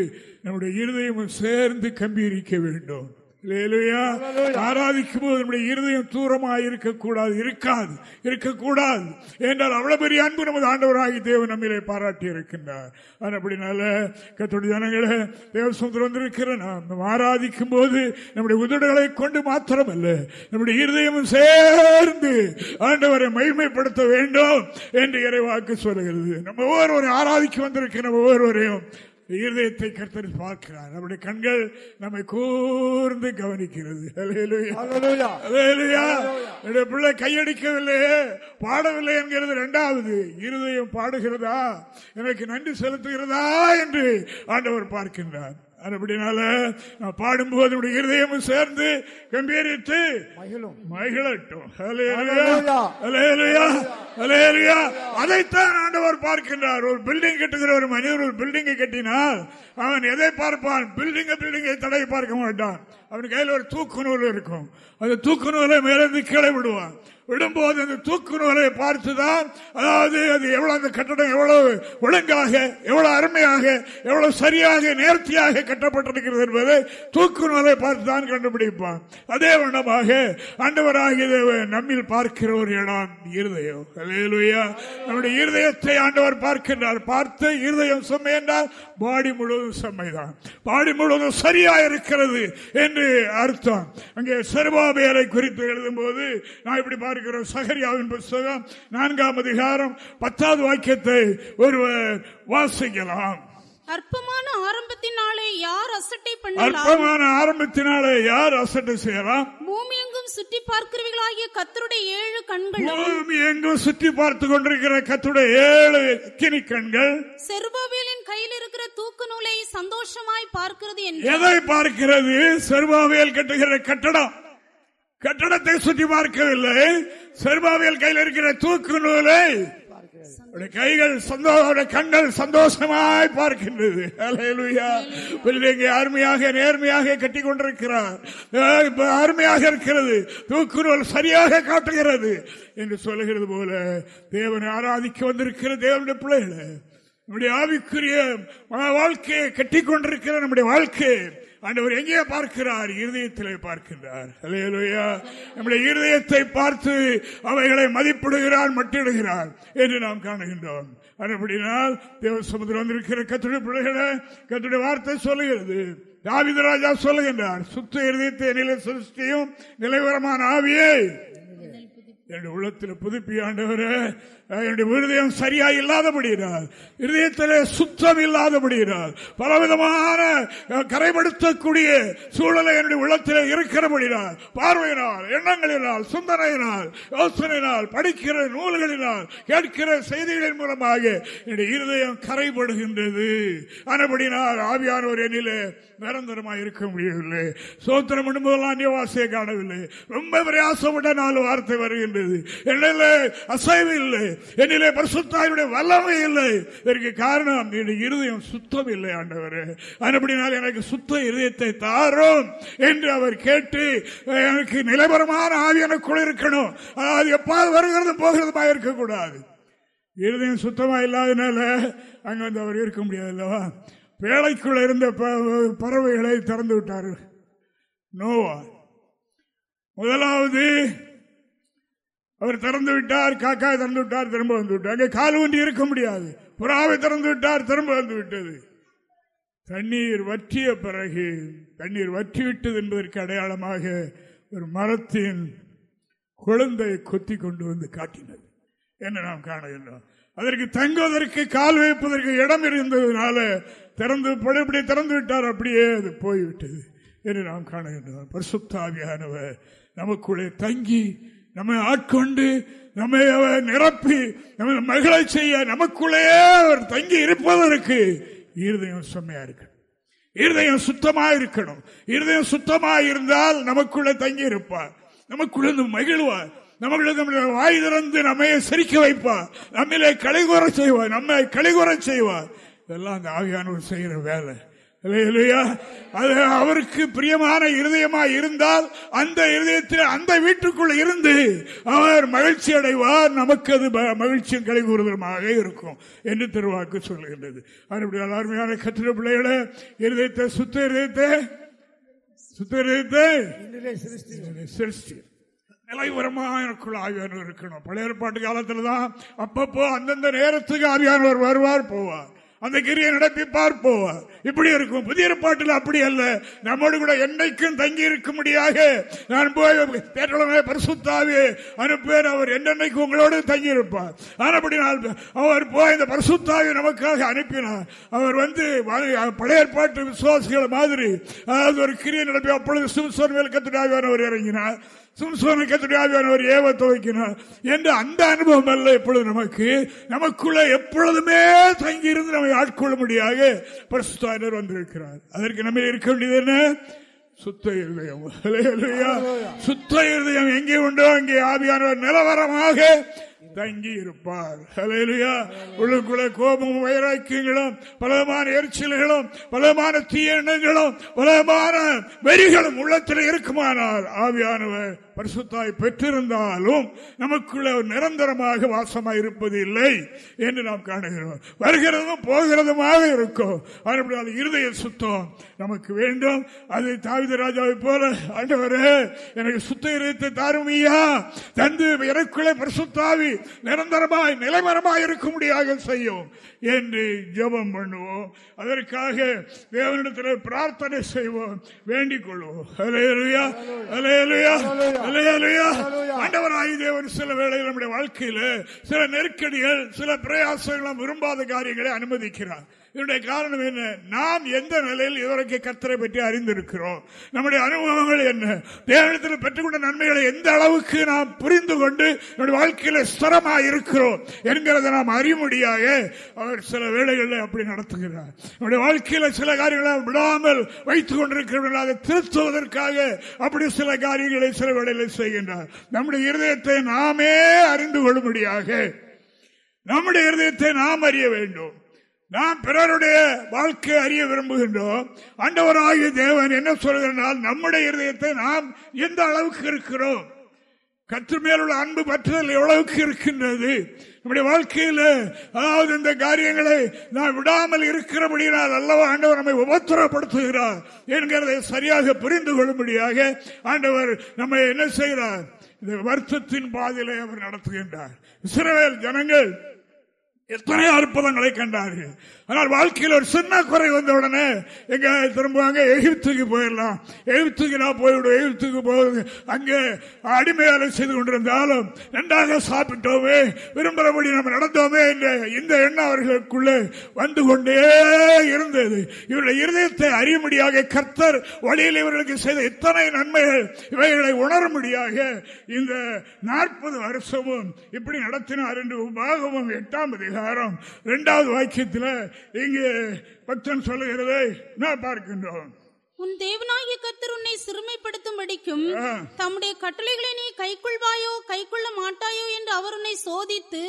நம்முடைய இருதயமும் சேர்ந்து கம்பீரிக்க வேண்டும். ஆராதிக்கும் போது நம்முடைய இருதயம் தூரமாக இருக்கக்கூடாது. இருக்காது. இருக்கக்கூடாது. என்றால் அவ்வளவு பெரிய அன்பு நமது ஆண்டவராகி தேவன் நம்மிலே பாராட்டி இருக்கின்றார். அப்படினால கத்தோடைய ஜனங்களை தேவ சுந்தரம் வந்திருக்கிற நாம் ஆராதிக்கும் போது நம்முடைய உதடுகளை கொண்டு மாத்திரமல்ல. நம்முடைய இருதயமும் சேர்ந்து ஆண்டவரை மகிமைப்படுத்த வேண்டும் என்று இறைவாக்கு சொல்லுகிறது. நம்ம ஒவ்வொருவரையும் ஆராதிக்க வந்திருக்கிற ஒவ்வொருவரையும் இருதயத்தை கருத்தர் பார்க்கிறார். நம்முடைய கண்கள் நம்மை கூர்ந்து கவனிக்கிறது. பிள்ளை கையடிக்கவில்லையே. பாடவில்லை என்கிறது இரண்டாவது. இருதயம் பாடுகிறதா? எனக்கு நன்றி செலுத்துகிறதா? என்று ஆண்டவர் பார்க்கின்றார். அப்படினால பாடும்போது இருதயமும் சேர்ந்து கம்பீரித்து மகிழட்டும். அதைத்தான் ஆண்டவர் பார்க்கின்றார். ஒரு பில்டிங் கட்டுகிற ஒரு மனிதர் ஒரு பில்டிங்கை கட்டினால் அவன் எதை பார்ப்பான்? பில்டிங் பில்டிங்கை தடை பார்க்க மாட்டான். அவன் கையில் ஒரு தூக்கு நூல் இருக்கும். அந்த தூக்கு நூலை மேலிருந்து கீழே விடுவான். விடும்போது அந்த தூக்கு நூலை பார்த்துதான் அதாவது அது எவ்வளவு அந்த கட்டடம் எவ்வளவு ஒழுங்காக எவ்வளவு அருமையாக எவ்வளவு சரியாக நேர்த்தியாக கட்டப்பட்டிருக்கிறது என்பதை தூக்கு நூலை பார்த்துதான் கண்டுபிடிப்பான். அதே வண்ணமாக ஆண்டவராக நம்மில் பார்க்கிற ஒரு இடம் இருதயம். நம்முடைய இருதயத்தை ஆண்டவர் பார்க்கின்றார். பார்த்து இருதயம் செம்மை என்றால் பாடி முழுவதும் செம்மைதான். பாடி முழுவதும் சரியா இருக்கிறது என்று அர்த்தம். அங்கே செருபாபேரை குறித்து எழுதும் போது நான் இப்படி பார்க்கிறோம் சகரியாவின் புஸ்தகம் நான்காம் அதிகாரம் பத்தாவது வாக்கியத்தை ஒருவர் வாசிக்கலாம். அற்பமான ஆரம்பத்தினாலே யார் அசட்டை பண்ணலாம்? அற்பமான ஆரம்பத்தினாலே யார் அசட்டை செய்யலாம்? பூமி எங்கும் சுற்றி பார்க்கிறவர்களாகிய கத்தருடைய ஏழு கண்கள். பூமி எங்கும் சுற்றி பார்த்து கொண்டிருக்கிற கத்துடைய ஏழு கிணி கண்கள். செருபாவேலின் கையில் இருக்கிற தூக்கு நூலை சந்தோஷமாய் பார்க்கிறது எதை பார்க்கிறது? செருபாவேல் கட்டுகிற கட்டடம். கட்டடத்தை சுற்றி பார்க்கவில்லை. செருபாவியல் கையில் இருக்கிற தூக்கு நூலை கைகள் கண்கள் சந்தோஷமாய் பார்க்கின்றது. அருமையாக நேர்மையாக கட்டி கொண்டிருக்கிறார். அருமையாக இருக்கிறது. தூக்குநூல் சரியாக காட்டுகிறது. என்று சொல்லுகிறது போல தேவனை ஆராதிக்க வந்திருக்கிற தேவனுடைய பிள்ளைகளை நம்முடைய ஆவிக்குரிய வாழ்க்கையை கட்டி கொண்டிருக்கிற நம்முடைய வாழ்க்கை ஆண்டவர் எங்கே பார்க்கிறார்? இருதயத்திலே பார்க்கின்றார். நம்முடைய இருதயத்தை பார்த்து அவைகளை மதிப்பிடுகிறார் மட்டிடுகிறார் என்று நாம் காணுகின்றோம். அப்படினால் தேவ சமுதிரம் வந்திருக்கிற கத்துடைய பிள்ளைகளை கத்துடைய வார்த்தை சொல்லுகிறது. ராஜா சொல்லுகின்றார் சுத்த இருதயத்தை நிலை சிருஷ்டியும் நிலைவரமான ஆவியை. என்னுடைய உள்ளத்தில் புதுப்பி ஆண்டவரை என்னுடைய இருதயம் சரியா இல்லாதபடியினால் இருதயத்திலே சுத்தம் இல்லாதபடியினால் பலவிதமான கரைப்படுத்தக்கூடிய சூழலை என்னுடைய உள்ளத்தில் இருக்கிறபடினால் பார்வையினால் எண்ணங்களினால் சிந்தனையினால் யோசனையினால் படிக்கிற நூல்களினால் கேட்கிற செய்திகளின் மூலமாக என்னுடைய இருதயம் கரைபடுகின்றது ஆனபடினால் ஒரு எண்ணிலே நிரந்தரமாக இருக்க முடியவில்லை. சோத்திரம் பண்ணும்போதெல்லாம் அந்நியவாசியை காணவில்லை. ரொம்ப பிரயாசப்பட்ட நாலு வார்த்தை வருகின்றது. என்னிலே அசைவு இல்லை. என்னிலே பரிசுத்தாயுடைய வல்லமை இல்லை. இதற்கு காரணம் இருதயம் சுத்தம் இல்லை ஆண்டவர். அதுபடினால் எனக்கு சுத்த இருதயத்தை தாரும் என்று அவர் கேட்டு எனக்கு நிலவரமான ஆவி எனக்குள் இருக்கணும். அது எப்பாவது வருகிறது போகிறதுமா இருக்கக்கூடாது. இருதயம் சுத்தமா இல்லாதனால அங்க வந்து அவர் இருக்க முடியாது அல்லவா வேலைக்குள்ள இருந்த பறவைகளை திறந்து விட்டார் நோவா. முதலாவது அவர் திறந்து விட்டார் காக்காய் திறந்து விட்டார் திரும்ப வந்து விட்டார். அங்கே கால் ஒன்று இருக்க முடியாது. புறாவை திறந்து விட்டார் திரும்ப வந்து விட்டது. தண்ணீர் வற்றிய பிறகு தண்ணீர் வற்றி விட்டது என்பதற்கு அடையாளமாக ஒரு மரத்தின் குழந்தை கொத்தி கொண்டு வந்து காட்டினது என்று நாம் காணுகின்றோம் அதற்கு தங்குவதற்கு கால் வைப்பதற்கு இடம் இருந்ததுனால திறந்து படைப்படி திறந்து விட்டார் அப்படியே அது போய்விட்டது. என்று நாம் காணுகின்றோம் பரிசுத்தாவியானவர் நமக்குள்ளே தங்கி நம்மை ஆட்கொண்டு நம்மை அவர் நிரப்பி நம்மை மகளை செய்ய நமக்குள்ளேயே அவர் தங்கி இருப்பதற்கு இருதயம் செம்மையா இருக்கணும். இருதயம் சுத்தமா இருக்கணும். இருதயம் சுத்தமா இருந்தால் நமக்குள்ள தங்கி இருப்பார். நமக்குள்ள மகிழ்வார். நமக்குள்ள வாய் திறந்து நம்மை சிரிக்க வைப்பார். நம்மளே கலைகுற செய்வார். நம்மை கலைகுற செய்வார். இதெல்லாம் அந்த ஆவியானவர் செய்கிற வேலை. அது அவருக்கு பிரியமான இருதயமா இருந்தால் அந்த இருதயத்தில் அந்த வீட்டுக்குள் இருந்து அவர் மகிழ்ச்சி அடைவார். நமக்கு அது மகிழ்ச்சியும் கலை கூறுதலுமாக இருக்கும் என்று திருவாக்கு சொல்லுகின்றது. அதுபடி அருமையான கட்டிட பிள்ளைகளை இருதயத்தை சுத்த இருதயத்தை சுத்த இருதயத்தை சிருஷ்டி. நிலைவரமானக்குள் ஆவியானவர் இருக்கணும். பழைய ஏற்பாட்டு காலத்துல தான் அப்பப்போ அந்தந்த நேரத்துக்கு ஆவியானவர் வருவார் போவார். அந்த கிரியை நடத்தி பார்ப்போம். இப்படி இருக்கும். புதிய பாட்டில் அப்படி அல்ல. நம்மோடு கூட என்னைக்கும் தங்கி இருக்க நான் போய் பேட்டளமே பரிசுத்தாவே அனுப்புவேன். அவர் என்னென்னைக்கு உங்களோடு தங்கியிருப்பார். ஆனப்படி நான் அவர் போய் இந்த பரிசுத்தாவை நமக்காக அனுப்பினார். அவர் வந்து பழைய பாட்டு விசுவாசிகள் மாதிரி அதாவது ஒரு கிரியை நடப்பி அப்பொழுது சிவசோன் மேல் கத்துடாவியானவர் இறங்கினார். சும்சோனுக்கத்துடைய ஏவ துவைக்கிறார் என்று அந்த அனுபவம் அல்ல எப்பொழுது நமக்கு. நமக்குள்ள எப்பொழுதுமே தங்கி இருந்து நம்மை ஆட்கொள்ள முடியாக பரிசுத்தாயினர் வந்திருக்கிறார். அதற்கு நம்ம இருக்க வேண்டியது என்ன? சுத்த இருதயம். சுத்த இருதயம் எங்கே உண்டோ அங்கே ஆவியானவர் நிலவரமாக தங்கி இருப்பார் உள்ளுக்குள்ள கோபமும் வைராக்கியங்களும் பலமான எரிச்சல்களும் பலமான தீயணங்களும் பலமான வெறிகளும் உள்ளத்தில் இருக்குமானால் ஆவியானவர் பரிசுத்தாய் பெற்றிருந்தாலும் நமக்குள்ள நிரந்தரமாக வாசமாக இருப்பது இல்லை என்று நாம் காணுகிறோம். வருகிறதும் போகிறதுமாக இருக்கும். அது இருதய சுத்தம் நமக்கு வேண்டும். அது தாவித ராஜாவை போல ஆண்டவரே எனக்கு சுத்த இருதயத்தை தாருமையா தந்து எனக்குள்ளே பரிசுத்தாவி நிரந்தரமாய் நிலைமரமாய் இருக்கும்படியாக செய்யும் என்று ஜபம் பண்ணுவோம். அதற்காக தேவனிடத்தில் பிரார்த்தனை செய்வோம். வேண்டிக் கொள்வோம். ஆண்டவராய் தேவன் சில வேளையில் நம்முடைய வாழ்க்கையில் சில நெருக்கடிகள் சில பிரயாசங்களும் விரும்பாத காரியங்களை அனுமதிக்கிறார். இதனுடைய காரணம் என்ன? நாம் எந்த நிலையில் இதுவரைக்கும் கத்தரை பற்றி அறிந்திருக்கிறோம்? நம்முடைய அனுபவங்கள் என்ன? தேவனத்தில் பெற்றுக்கொண்ட நன்மைகளை எந்த அளவுக்கு நாம் புரிந்து கொண்டு நம்முடைய வாழ்க்கையில ஸ்திரமாக இருக்கிறோம் என்கிறத நாம் அறிமுடியாக அவர் சில வேலைகளில் அப்படி நடத்துகிறார். நம்முடைய வாழ்க்கையில சில காரியங்களை விடாமல் வைத்துக் கொண்டிருக்கிறவர்கள் அதை திருத்துவதற்காக அப்படி சில காரியங்களை சில வேலைகளை செய்கின்றார். நம்முடைய இருதயத்தை நாமே அறிந்து கொள்ளும்படியாக நம்முடைய இருதயத்தை நாம் அறிய வேண்டும். நாம் பிறருடைய வாழ்க்கை அறிய விரும்புகின்றோம். அண்டவராகிய தேவன் என்ன சொல்கிறால் நம்முடைய இருதயத்தை நாம் எந்த அளவுக்கு இருக்கிறோம்? கற்று மேலுள்ள அன்பு பற்றுதல் எவ்வளவுக்கு இருக்கின்றது? நம்முடைய வாழ்க்கையில் அதாவது இந்த காரியங்களை நாம் விடாமல் இருக்கிறபடியால் அல்லவா ஆண்டவர் நம்மை உபத்திரப்படுத்துகிறார் என்கிறதை சரியாக புரிந்து கொள்ளும்படியாக ஆண்டவர் நம்மை என்ன செய்கிறார்? இந்த வருத்தத்தின் பாதையிலே அவர் நடத்துகின்றார். இஸ்ரேல் ஜனங்கள் எத்தனை அற்புதங்களை கண்டார்கள். ஆனால் வாழ்க்கையில் ஒரு சின்ன குறை வந்த உடனே எங்க திரும்புவாங்க எகிப்துக்கு போயிடலாம். எகிப்துக்கு நான் போய்விடும் எகிப்துக்கு போவது அங்கே அடிமை வேலை செய்து கொண்டிருந்தாலும் நன்றாக சாப்பிட்டோமே விரும்புகிறபடி நம்ம நடந்தோமே என்ற இந்த எண்ணம் அவர்களுக்குள்ளே வந்து கொண்டே இருந்தது. இவருடைய இருதயத்தை அறியும்படியாக கர்த்தர் வழியில் இவர்களுக்கு செய்த இத்தனை நன்மைகள் இவைகளை உணரும்படியாக இந்த நாற்பது வருஷமும் இப்படி நடத்தினார் என்று உபாகமும் எட்டாம் அதிகாரம் இரண்டாவது வாக்கியத்தில் இங்கே பக்தன் சொல்லுகிறதை நான் பார்க்கின்றோம். உன் தேவனாகிய கத்தர் உன்னை சிறுமைப்படுத்தும்படிக்கும் தம்முடைய கட்டளைகளை நீ கைக்கொள்வாயோ கைக்கொள்ள மாட்டாயோ என்று அவர் உன்னை சோதித்து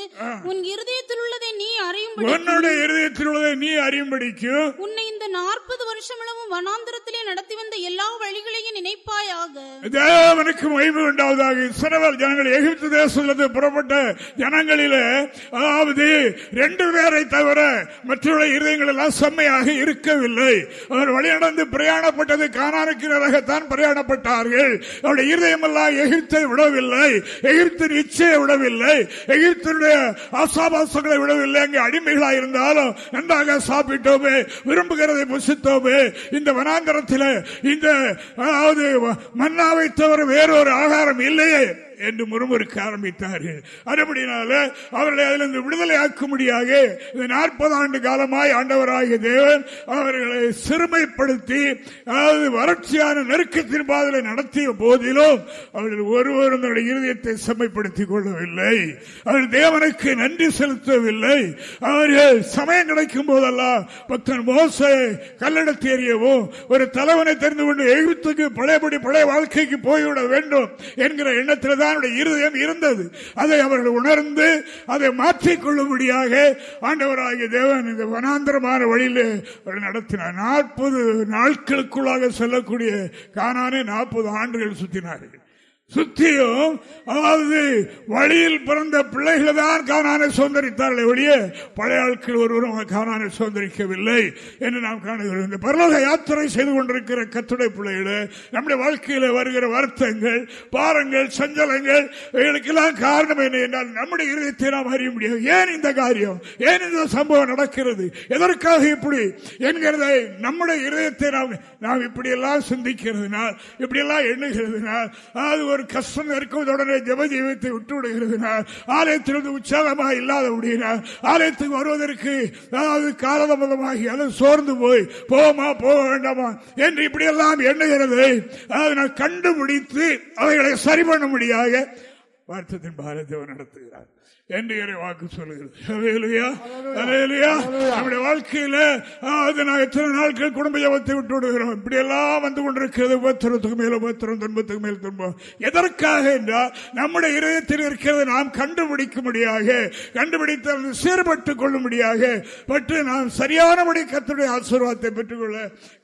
உன் இருதயத்தில் உள்ளதை நீ அறியும்படி உன்னுடைய இருதயத்தில் உள்ளதை நீ அறியும்படிக்கும் உன்னை இந்த நாற்பது வருஷமிளவும் வனாந்திரத்திலே நடத்தி வந்த எல்லா வழிகளையும் நினைப்பாயாக. தேவனுக்கு மகிமை உண்டாவதாக. சிறவர் ஜனங்கள் எகிப்து தேசத்திலிருந்து புறப்பட்ட ஜனங்களில அதாவது ரெண்டு பேரை தவிர மற்றவருடைய இருதயங்கள் எல்லாம் செம்மையாக இருக்கவில்லை. அவர் வழிநடந்து பிரயாண பிரயாணப்பட்டது காணானுக்கு நரகத்தான் பிரயாணப்பட்டார்கள். அவருடைய இருதயமெல்லாம் எகிப்தை விடவில்லை. எகிப்தின் இச்சையை விடவில்லை. எகிப்தினுடைய ஆசாபாசங்களை விடவில்லை. அங்கே அடிமைகளாக இருந்தாலும் நன்றாக சாப்பிட்டோமே விரும்புகிறதை புசித்தோமே. இந்த வனாந்தரத்தில் இந்த அதாவது மன்னாவை தவிர வேறொரு ஆகாரம் இல்லையே. என்று முறுமுறுக்க ஆரம்பித்தார்கள். அதுபடினால அவர்களை அதிலிருந்து விடுதலை ஆக்கும்படியாக இந்த நாற்பது ஆண்டு காலமாய் ஆண்டவராகிய தேவன் அவர்களை சிறுமைப்படுத்தி அதாவது வறட்சியான நெருக்கத்தின் பாதலை நடத்திய போதிலும் அவர்கள் ஒருவரும் தன்னுடைய இருதயத்தை செம்மைப்படுத்திக் கொள்ளவில்லை. அவர்கள் தேவனுக்கு நன்றி செலுத்தவில்லை. அவர்கள் சமயம் கிடைக்கும் போதெல்லாம் பக்தன் மோச கல்லடத்தி எறியவும் ஒரு தலைவனை தெரிந்து கொண்டு எழுத்துக்கு பழையபடி பழைய வாழ்க்கைக்கு போய்விட வேண்டும் என்கிற எண்ணத்தில் தானுடைய இருதயம் இருந்தது. அதை அவர்கள் உணர்ந்து அதை மாற்றிக்கொள்ளும்படியாக ஆண்டவராகிய தேவன் இந்த வனாந்திரமான வழியில் நடத்தினார். நாற்பது நாட்களுக்குள்ளாக செல்லக்கூடிய காணானே நாற்பது ஆண்டுகள் சுற்றினார்கள் சுத்தியும் அதாவது வழியில் பிறந்த பிள்ளைகளை தான் காணானை சுதந்திரித்தார்கள் ஒழிய பழைய ஆட்கள் ஒருவரும் காணானை சுதந்திரிக்கவில்லை என்று நாம் காணுகிறோம். இந்த பரலோக யாத்திரை செய்து கொண்டிருக்கிற கத்துடை பிள்ளைகளை நம்முடைய வாழ்க்கையில் வருகிற வருத்தங்கள் பாரங்கள் சஞ்சலங்கள் இவைகளுக்கெல்லாம் காரணம் என்ன என்றால் நம்முடைய இருதயத்தை நாம் அறிய முடியாது. ஏன் இந்த காரியம்? ஏன் இந்த சம்பவம் நடக்கிறது? எதற்காக இப்படி? என்கிறதை நம்முடைய இருதயத்தை நாம் நாம் இப்படியெல்லாம் சிந்திக்கிறதுனால் இப்படியெல்லாம் எண்ணுகிறதுனால் அது ஒரு கஷ்டம் இருக்கும் உடனே ஜப ஜீவத்தை விட்டு விடுகிறதுனால் ஆலயத்திலிருந்து உற்சாகமாக இல்லாத முடியினால் ஆலயத்துக்கு வருவதற்கு அதாவது காலதாமதமாகி அது சோர்ந்து போய் போமா போக வேண்டாமா என்று இப்படியெல்லாம் எண்ணுகிறது. அதை நான் கண்டுபிடித்து அவைகளை சரி பண்ண முடியாத வருத்தத்தின் பாரதேவன் நடத்துகிறார். என்று வாக்கு சொல்லுகிறது. நம்முடைய வாழ்க்கையில நான் எத்தனை நாட்கள் குடும்ப ஜபத்தை விட்டு விடுகிறோம்? இப்படி எல்லாம் வந்து கொண்டிருக்கிறது. உபத்திரத்துக்கு மேல உபத்திரம் துன்பத்துக்கு மேல் துன்பம் எதற்காக என்றால் நம்முடைய இதயத்தில் இருக்கிறது நாம் கண்டுபிடிக்க முடியாக கண்டுபிடித்து சீர்பட்டுக் கொள்ளும்படியாக பட்டு நாம் சரியானபடி கத்தருடைய ஆசீர்வாதத்தை பெற்றுக்கொள்ள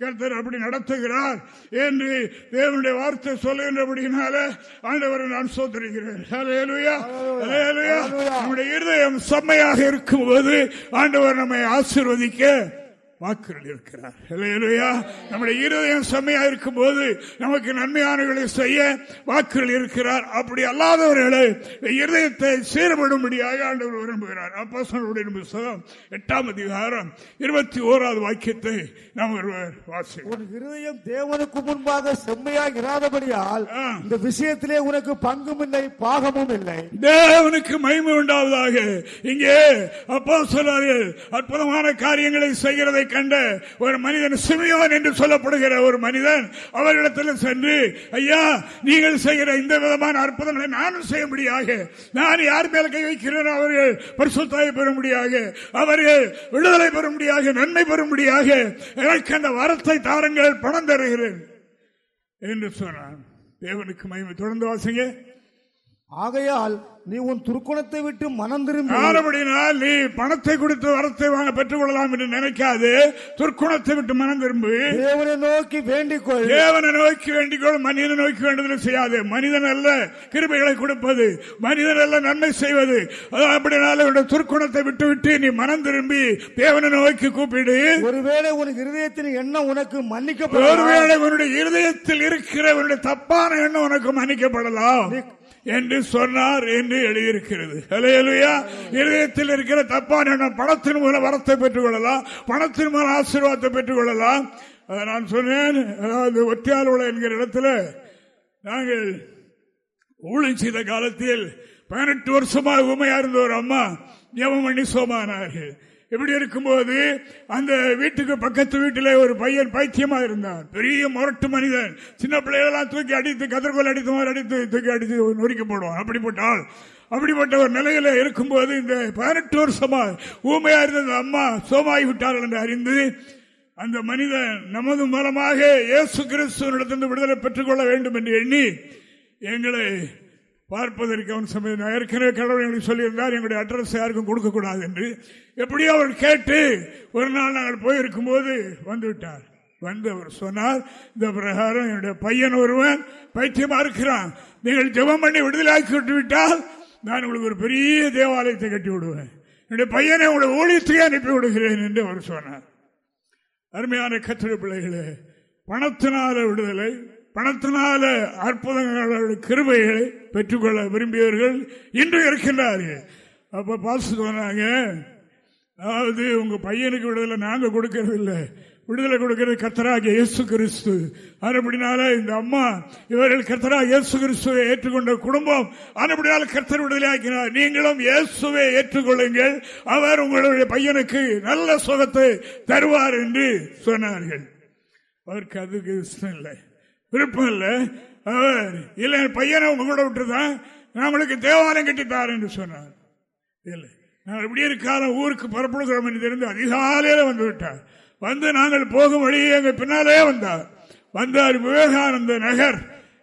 கர்த்தர் அப்படி நடத்துகிறார் என்று தேவனுடைய வார்த்தை சொல்லுகின்றபடினால ஆண்டவரை நான் சோதரிக்கிறேன். நம்முடைய இருதயம் செம்மையாக இருக்கும்போது ஆண்டவர் நம்மை ஆசிர்வதிக்க வாக்குகள் இருக்கிறார். நம்முடைய இருதயம் செம்மையா இருக்கும் போது நமக்கு நன்மையானவர்களை செய்ய வாக்குகள் இருக்கிறார். அப்படி அல்லாதவர்களை இருதயத்தை சீர்படும்படியாக ஆண்டவர் விரும்புகிறார். அப்போசனுடைய புத்தகம் எட்டாம் அதிகாரம் இருபத்தி ஓராவது வாக்கியத்தை நாம் ஒருவர் வாசி உன் இருதயம் தேவனுக்கு முன்பாக செம்மையாக இராதபடியால் இந்த விஷயத்திலே உனக்கு பங்கும் இல்லை பாகமும் இல்லை. தேவனுக்கு மகிமை உண்டாவதாக இங்கே அப்போ சொன்னார்கள் அற்புதமான காரியங்களை செய்கிறதை கண்ட ஒரு மனிதன் சிமியோன் என்று சொல்லப்படுகிற ஒரு மனிதன் அவரிடத்தில் சென்று ஐயா நீங்கள் செய்கிற இந்த விதமான அற்புதங்களை நானும் செய்ய முடியாக? நான் யார் மேல கை வைக்கிறேன் அவர்கள் பரிசுத்தாய் முடியாது அவர்கள் விடுதலை பெறும்படியாக நன்மை பெறும்படியாக எனக்கு அந்த வரத்தை தாருங்கள் பணம் தருகிறேன். என்று சொன்னான். தேவனுக்கு மகிமை. தொடர்ந்து வாசிங்க. ஆகையால் நீ உன் துர்க்குணத்தை விட்டு மனம் திரும்பி நீ பணத்தை கொடுத்து வரத்தை வாங்க பெற்றுக் கொள்ளலாம் என்று நினைக்காது. துர்க்குணத்தை விட்டு மனம் திரும்பு. தேவனை நோக்கி வேண்டிக் கொள் தேவனை நோக்கி வேண்டிக் கொள் மனிதனை நோக்கி வேண்டுதல் செய்யாது. மனிதன் அல்ல கிருபைகளை கொடுப்பது. மனிதன் அல்ல நன்மை செய்வது. அப்படினால துர்க்குணத்தை விட்டு விட்டு நீ மனம் திரும்பி தேவனை நோக்கி கூப்பிடு. ஒருவேளை உனக்கு இருதயத்தின் எண்ணம் உனக்கு மன்னிக்கப்படும் ஒருவேளை உன்னுடைய இருதயத்தில் இருக்கிற உன்னுடைய தப்பான எண்ணம் உனக்கு மன்னிக்கப்படலாம். என்று சொன்னார் என்று எழுதியிருக்கிறது. இதயத்தில் இருக்கிற தப்பான பணத்தின் மூலம் வரத்தை பெற்றுக் கொள்ளலாம் பணத்தின் மூலம் ஆசீர்வாதத்தை பெற்றுக் கொள்ளலாம் அதை நான் சொன்னேன். அதாவது ஒற்றையாளர் என்கிற இடத்துல நாங்கள் ஊழல் செய்த காலத்தில் பதினெட்டு வருஷமாக உமையா இருந்த ஒரு அம்மா ஜெபம் பண்ணி சோமானார்கள் இப்படி இருக்கும்போது அந்த வீட்டுக்கு பக்கத்து வீட்டில் ஒரு பையன் பைத்தியமா இருந்தான். பெரிய முரட்டு மனிதன். சின்ன பிள்ளைகளெல்லாம் தூக்கி அடித்து கதிர்கோல் அடித்து மாதிரி அடித்து தூக்கி அடித்து நொறுக்கி போடுவான். அப்படிப்பட்டால் அப்படிப்பட்ட ஒரு நிலையில இருக்கும்போது இந்த பதினெட்டு வருஷமா ஊமையா இருந்த அம்மா சோமாகி விட்டார்கள் என்று அறிந்து அந்த மனிதன் நமது மூலமாக இயேசு கிறிஸ்துவனிடத்திலிருந்து விடுதலை பெற்றுக் கொள்ள வேண்டும் என்று எண்ணி எங்களை பார்ப்பதற்கு அவன் சமயம் ஏற்கனவே கடவுள் எங்களுக்கு சொல்லியிருந்தார் எங்களுடைய அட்ரஸ் யாருக்கும் கொடுக்கக்கூடாது என்று. எப்படியோ அவர் கேட்டு ஒரு நாள் நாங்கள் போயிருக்கும் போது வந்துவிட்டார். வந்து அவர் சொன்னார் இந்த பிரகாரம் என்னுடைய பையன் ஒருவன் பைத்தியமா இருக்கிறான் நீங்கள் ஜெபம் பண்ணி விடுதலாக்கி விட்டு விட்டால் நான் உங்களுக்கு ஒரு பெரிய தேவாலயத்தை கட்டி விடுவேன். என்னுடைய பையனை உங்களை ஊழியத்தையே அனுப்பி விடுகிறேன் என்று அவர் சொன்னார். அருமையான கத்திர பிள்ளைகளே பணத்தினால விடுதலை பணத்தினால அற்புதங்களோட கிருபைகளை பெற்றுக்கொள்ள விரும்பியவர்கள் இன்று இருக்கின்றார்கள். அப்ப பாசு சொன்னாங்க அதாவது உங்க பையனுக்கு விடுதலை நாங்க கொடுக்கறது இல்லை விடுதலை கொடுக்கிறது கத்தராக இயேசு கிறிஸ்து. அதுபடினால இந்த அம்மா இவர்கள் கத்தராக இயேசு கிறிஸ்துவை ஏற்றுக்கொண்ட குடும்பம் அதுபடினால கர்த்தர் விடுதலை ஆக்கினார். நீங்களும் இயேசுவை ஏற்றுக்கொள்ளுங்கள். அவர் உங்களுடைய பையனுக்கு நல்ல சுகத்தை தருவார் என்று சொன்னார்கள். அவருக்கு அதுக்கு இஷ்டம் இல்லை. விருப்பம் இல்லை. அவர் இல்லை பையனை உங்க கூட விட்டுதான் நம்மளுக்கு தேவாலயம் கட்டித்தார் என்று சொன்னார். இல்லை. நாங்கள் இப்படி இருக்காத ஊருக்கு புறப்படுகிறோம் என்று தெரிந்து அதிகாலையில் வந்து விட்டார். வந்து நாங்கள் போகும் வழியே எங்கள் பின்னாலே வந்தார். வந்தார் விவேகானந்த நகர்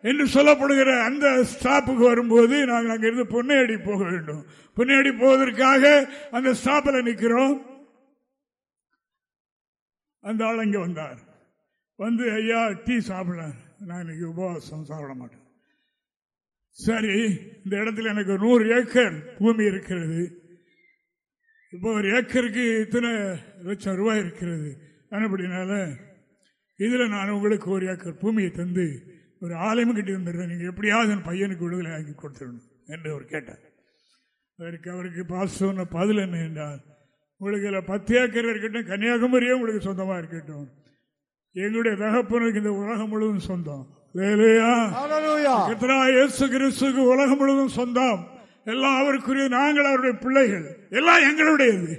என்று சொல்லப்படுகிற அந்த ஸ்டாப்புக்கு வரும்போது நாங்கள் அங்கிருந்து பொன்னையடி போக வேண்டும். பொன்னையடி போவதற்காக அந்த ஸ்டாப்பில் நிற்கிறோம். அந்த ஆள் அங்கே வந்தார். வந்து ஐயா டீ சாப்பிடலாம் நான் இன்னைக்கு உபவாசம் சாப்பிட மாட்டேன். சரி இந்த இடத்துல எனக்கு நூறு ஏக்கர் பூமி இருக்கிறது. இப்போ ஒரு ஏக்கருக்கு இத்தனை லட்சம் ரூபாய் இருக்கிறது. அப்படினால இதில் நான் உங்களுக்கு ஒரு ஏக்கர் பூமியை தந்து ஒரு ஆலயம் கட்டி வந்துடுறேன் நீங்கள் எப்படியாவது என் பையனுக்கு விடுதலை ஆக்கி கொடுத்துடணும் என்று அவர் கேட்டார். அதற்கு அவருக்கு பாஸ் சொன்ன பதில் என்ன என்றால் உங்களுக்கு இதில் பத்து ஏக்கர் இருக்கட்டும் கன்னியாகுமரியே உங்களுக்கு சொந்தமாக இருக்கட்டும். எங்களுடைய தகப்பனுக்கு இந்த உலகம் முழுவதும் சொந்தம். உலகம் முழுவதும் சொந்தம். எல்லாம் அவருக்குரிய நாங்கள் அவருடைய பிள்ளைகள். எல்லாம் எங்களுடையது.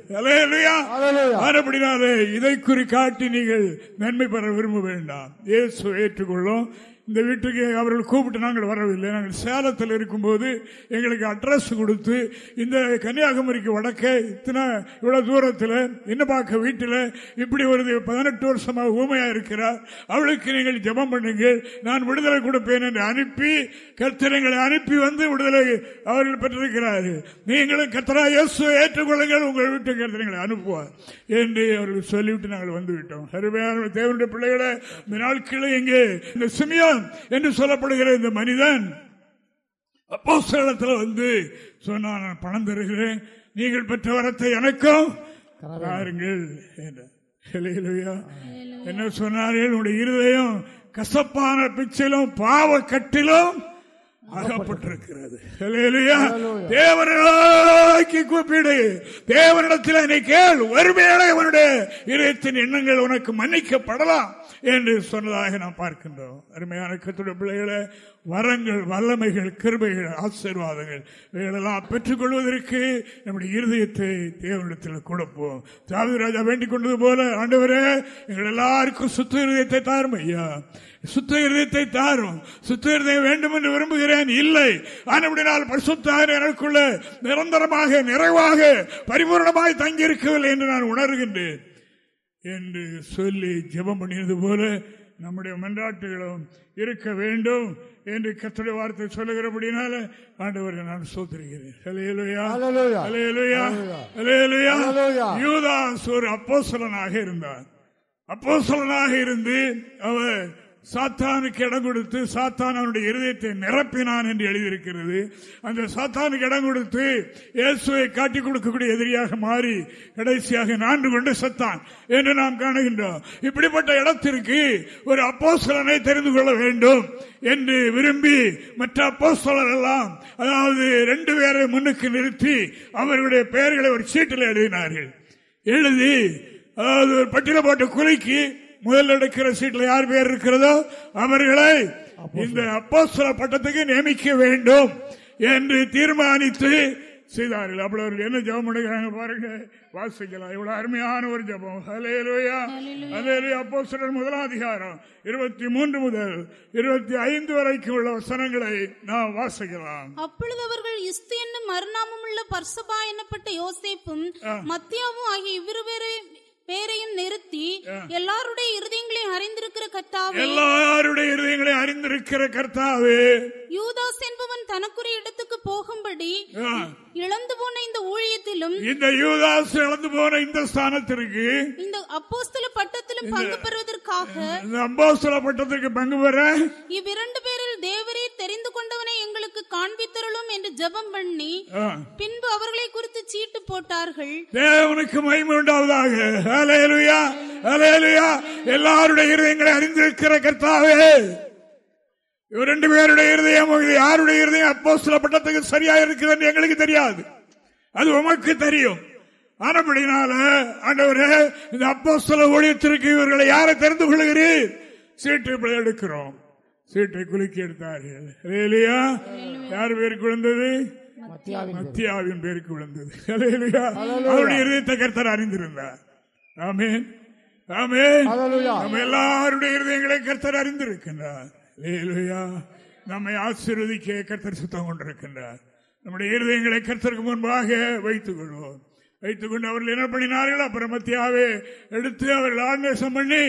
அப்படினாலே இதை குறி காட்டி நீங்கள் நன்மை பெற விரும்ப வேண்டாம் இயேசு ஏற்றுக்கொள்ளும். இந்த வீட்டுக்கு அவர்கள் கூப்பிட்டு நாங்கள் வரவில்லை. நாங்கள் சேலத்தில் இருக்கும்போது எங்களுக்கு அட்ரஸ் கொடுத்து இந்த கன்னியாகுமரிக்கு வடக்கே இத்தனை இவ்வளோ தூரத்தில் என்ன பார்க்க வீட்டில் இப்படி ஒரு பதினெட்டு வருஷமாக ஊமையாக இருக்கிறார். அவளுக்கு நீங்கள் ஜபம் பண்ணுங்கள் நான் விடுதலை கொடுப்பேன் என்று அனுப்பி கத்திரங்களை அனுப்பி வந்து விடுதலை அவர்கள் பெற்றிருக்கிறார்கள் நீங்களும் கத்தரா இயேசு ஏற்றுக்கொள்ளுங்கள். உங்கள் வீட்டு கத்திரங்களை அனுப்புவார். என்று அவர்கள் சொல்லிவிட்டு நாங்கள் வந்துவிட்டோம். அருமையான தேவனுடைய பிள்ளைகளை இந்த நாட்களில் இங்கே இந்த சிமியான் என்று சொல்லப்படுகிற இந்த மனிதன் அப்போ சேலத்தில் வந்து சொன்னா நான் பணம் தருகிறேன் நீங்கள் பெற்ற வரத்தை எனக்கும் பாருங்கள் என்ன? சொன்னார்கள்? உடைய இருதயம் கசப்பான பிச்சிலும் பாவ கட்டிலும் அகப்பட்டிருக்கிறது. தேவனாக்கி கூப்பிடு. தேவனிடத்தில் என்னை கேள். ஒருவேளை அவனுடைய இதயத்தின் எண்ணங்கள் உனக்கு மன்னிக்கப்படலாம் என்று சொன்னதாக நாம் பார்க்கின்றோம். அருமையான கத்துடைய பிள்ளைகளை வரங்கள் வல்லமைகள் கிருபைகள் ஆசீர்வாதங்கள் இவைகளெல்லாம் பெற்றுக்கொள்வதற்கு நம்முடைய இருதயத்தை தேவனிடத்தில் கொடுப்போம். ராஜா வேண்டிக் கொண்டது போல ஆண்டவரே எங்கள் எல்லாருக்கும் சுத்த இருதயத்தை தாரும் ஐயா. சுத்த இருதயத்தை தாரும். சுத்த இருதயம் வேண்டும் என்று விரும்புகிறேன். இல்லை. ஆனால் பரிசுத்தார் எனக்குள்ள நிரந்தரமாக நிறைவாக பரிபூர்ணமாய் தங்கியிருக்கவில்லை என்று நான் உணர்கின்றேன். என்று சொல்லி ஜெபம் பண்ணியது போல நம்முடைய மன்றாட்டுகளும் இருக்க வேண்டும் என்று கத்துடைய வார்த்தை சொல்லுகிறபடினால ஆண்டவரை நான் சோத்திருக்கிறேன். யூதாஸ் ஒரு அப்போசலனாக இருந்தார். அப்போசலனாக இருந்து அவர் சாத்தானுக்கு இடம் கொடுத்து சாத்தான் அவனுடைய இருதயத்தை நிரப்பினான் என்று எழுதியிருக்கிறது. அந்த சாத்தானுக்கு இடம் கொடுத்து இயேசுவை காட்டிக் கொடுக்கக்கூடிய எதிரியாக மாறி கடைசியாக நான்கு கொண்டு சத்தான் என்று நாம் காணுகின்றோம். இப்படிப்பட்ட இடத்திற்கு ஒரு அப்போசலனை தெரிந்து கொள்ள வேண்டும் என்று விரும்பி மற்ற அப்போசலர் எல்லாம் அதாவது ரெண்டு பேரை முன்னுக்கு நிறுத்தி அவர்களுடைய பெயர்களை ஒரு சீட்டில் எழுதினார்கள். எழுதி அதாவது ஒரு பட்டியல போட்ட குலைக்கு முதல் எடுக்கிற சீட்ல யார் பேர் இருக்கிறதோ அவர்களை இந்த அப்போஸ்தல பட்டத்துக்கு நியமிக்க வேண்டும் என்று தீர்மானித்து செய்தார்கள். அப்படி அவர்கள் என்ன ஜபம் பண்ணுகிறாங்க பாருங்க. வாசிக்கலாம். இவ்வளவு அருமையான ஒரு ஜபம். அலேலுயா அலேலுயா அப்போ சிலர் முதலாம் அதிகாரம் இருபத்தி மூன்று முதல் இருபத்தி ஐந்து வரைக்கும் உள்ள வசனங்களை நாம் வாசிக்கலாம். அப்பொழுது அவர்கள் இஸ்து என்னும் மறுநாமம் உள்ள பர்சபா என்னப்பட்ட யோசேப்பும் மத்தியாவும் ஆகிய இவ்விருவரை பேரையும் நிறுத்தி எல்லாருடைய இருதயங்களையும் அறிந்திருக்கிற கர்த்தாவே. எல்லாருடைய இருதயங்களை அறிந்திருக்கிற கர்த்தாவே. யூதாஸ் என்பவன் தனக்குரிய இடத்துக்கு போகும்படி இழந்து போன இந்த ஊழியத்திலும் இந்த யூதாஸ் இழந்து போன இந்த ஸ்தானத்திற்கு இந்த அப்போஸ்தல பட்டத்திலும் பங்கு பெறுவதற்காக இந்த அப்போஸ்தல பட்டத்திற்கு பங்கு பெற இவ்விரண்டு பேரில் தேவரே தெரிந்து கொண்டவனை எங்களுக்கு காண்பித்தருளும் என்று ஜெபம் பண்ணி பின்பு அவர்களை குறித்து சீட்டு போட்டார்கள். தேவனுக்கு மகிமை உண்டாவதாக. எல்லாருடைய இருதயங்களை அறிந்திருக்கிற கர்த்தாவே. ரெண்டு பேருடைய இருதயம் யாருடைய இருதயம்? அப்போ சில பட்டத்துக்கு சரியா இருக்குது எங்களுக்கு தெரியாது. அது உமக்கு தெரியும். ஆனப்படினால ஆண்டவரே இந்த அப்போ சில ஊழியத்திற்கு இவர்களை யாரை தெரிந்து கொள்கிறீர்? சீட்டு எடுக்கிறோம். சீட்டை குலுக்கி எடுத்தார்கள். யார் பேருக்கு விழுந்தது? மத்தியாவின் பேருக்கு. விழுந்தது. அவருடைய இருதயத்தை கருத்தர் அறிந்திருந்தார். ஆமேன். ஆமேன். நம்ம எல்லாருடைய இருதயங்களை கருத்தர் அறிந்திருக்கின்றார். நம்மை ஆசீர்வதிக்க கர்த்தர் சுத்தம் கொண்டிருக்கின்றார். நம்முடைய இருதயங்களை கர்த்தருக்கு முன்பாக வைத்துக் கொள்வோம் வைத்துக் கொண்டு அவர்கள் என்ன பண்ணினார்கள்? அப்புறம் மத்தியாவே எடுத்து அவர்கள் ஆன்வேஷம் பண்ணி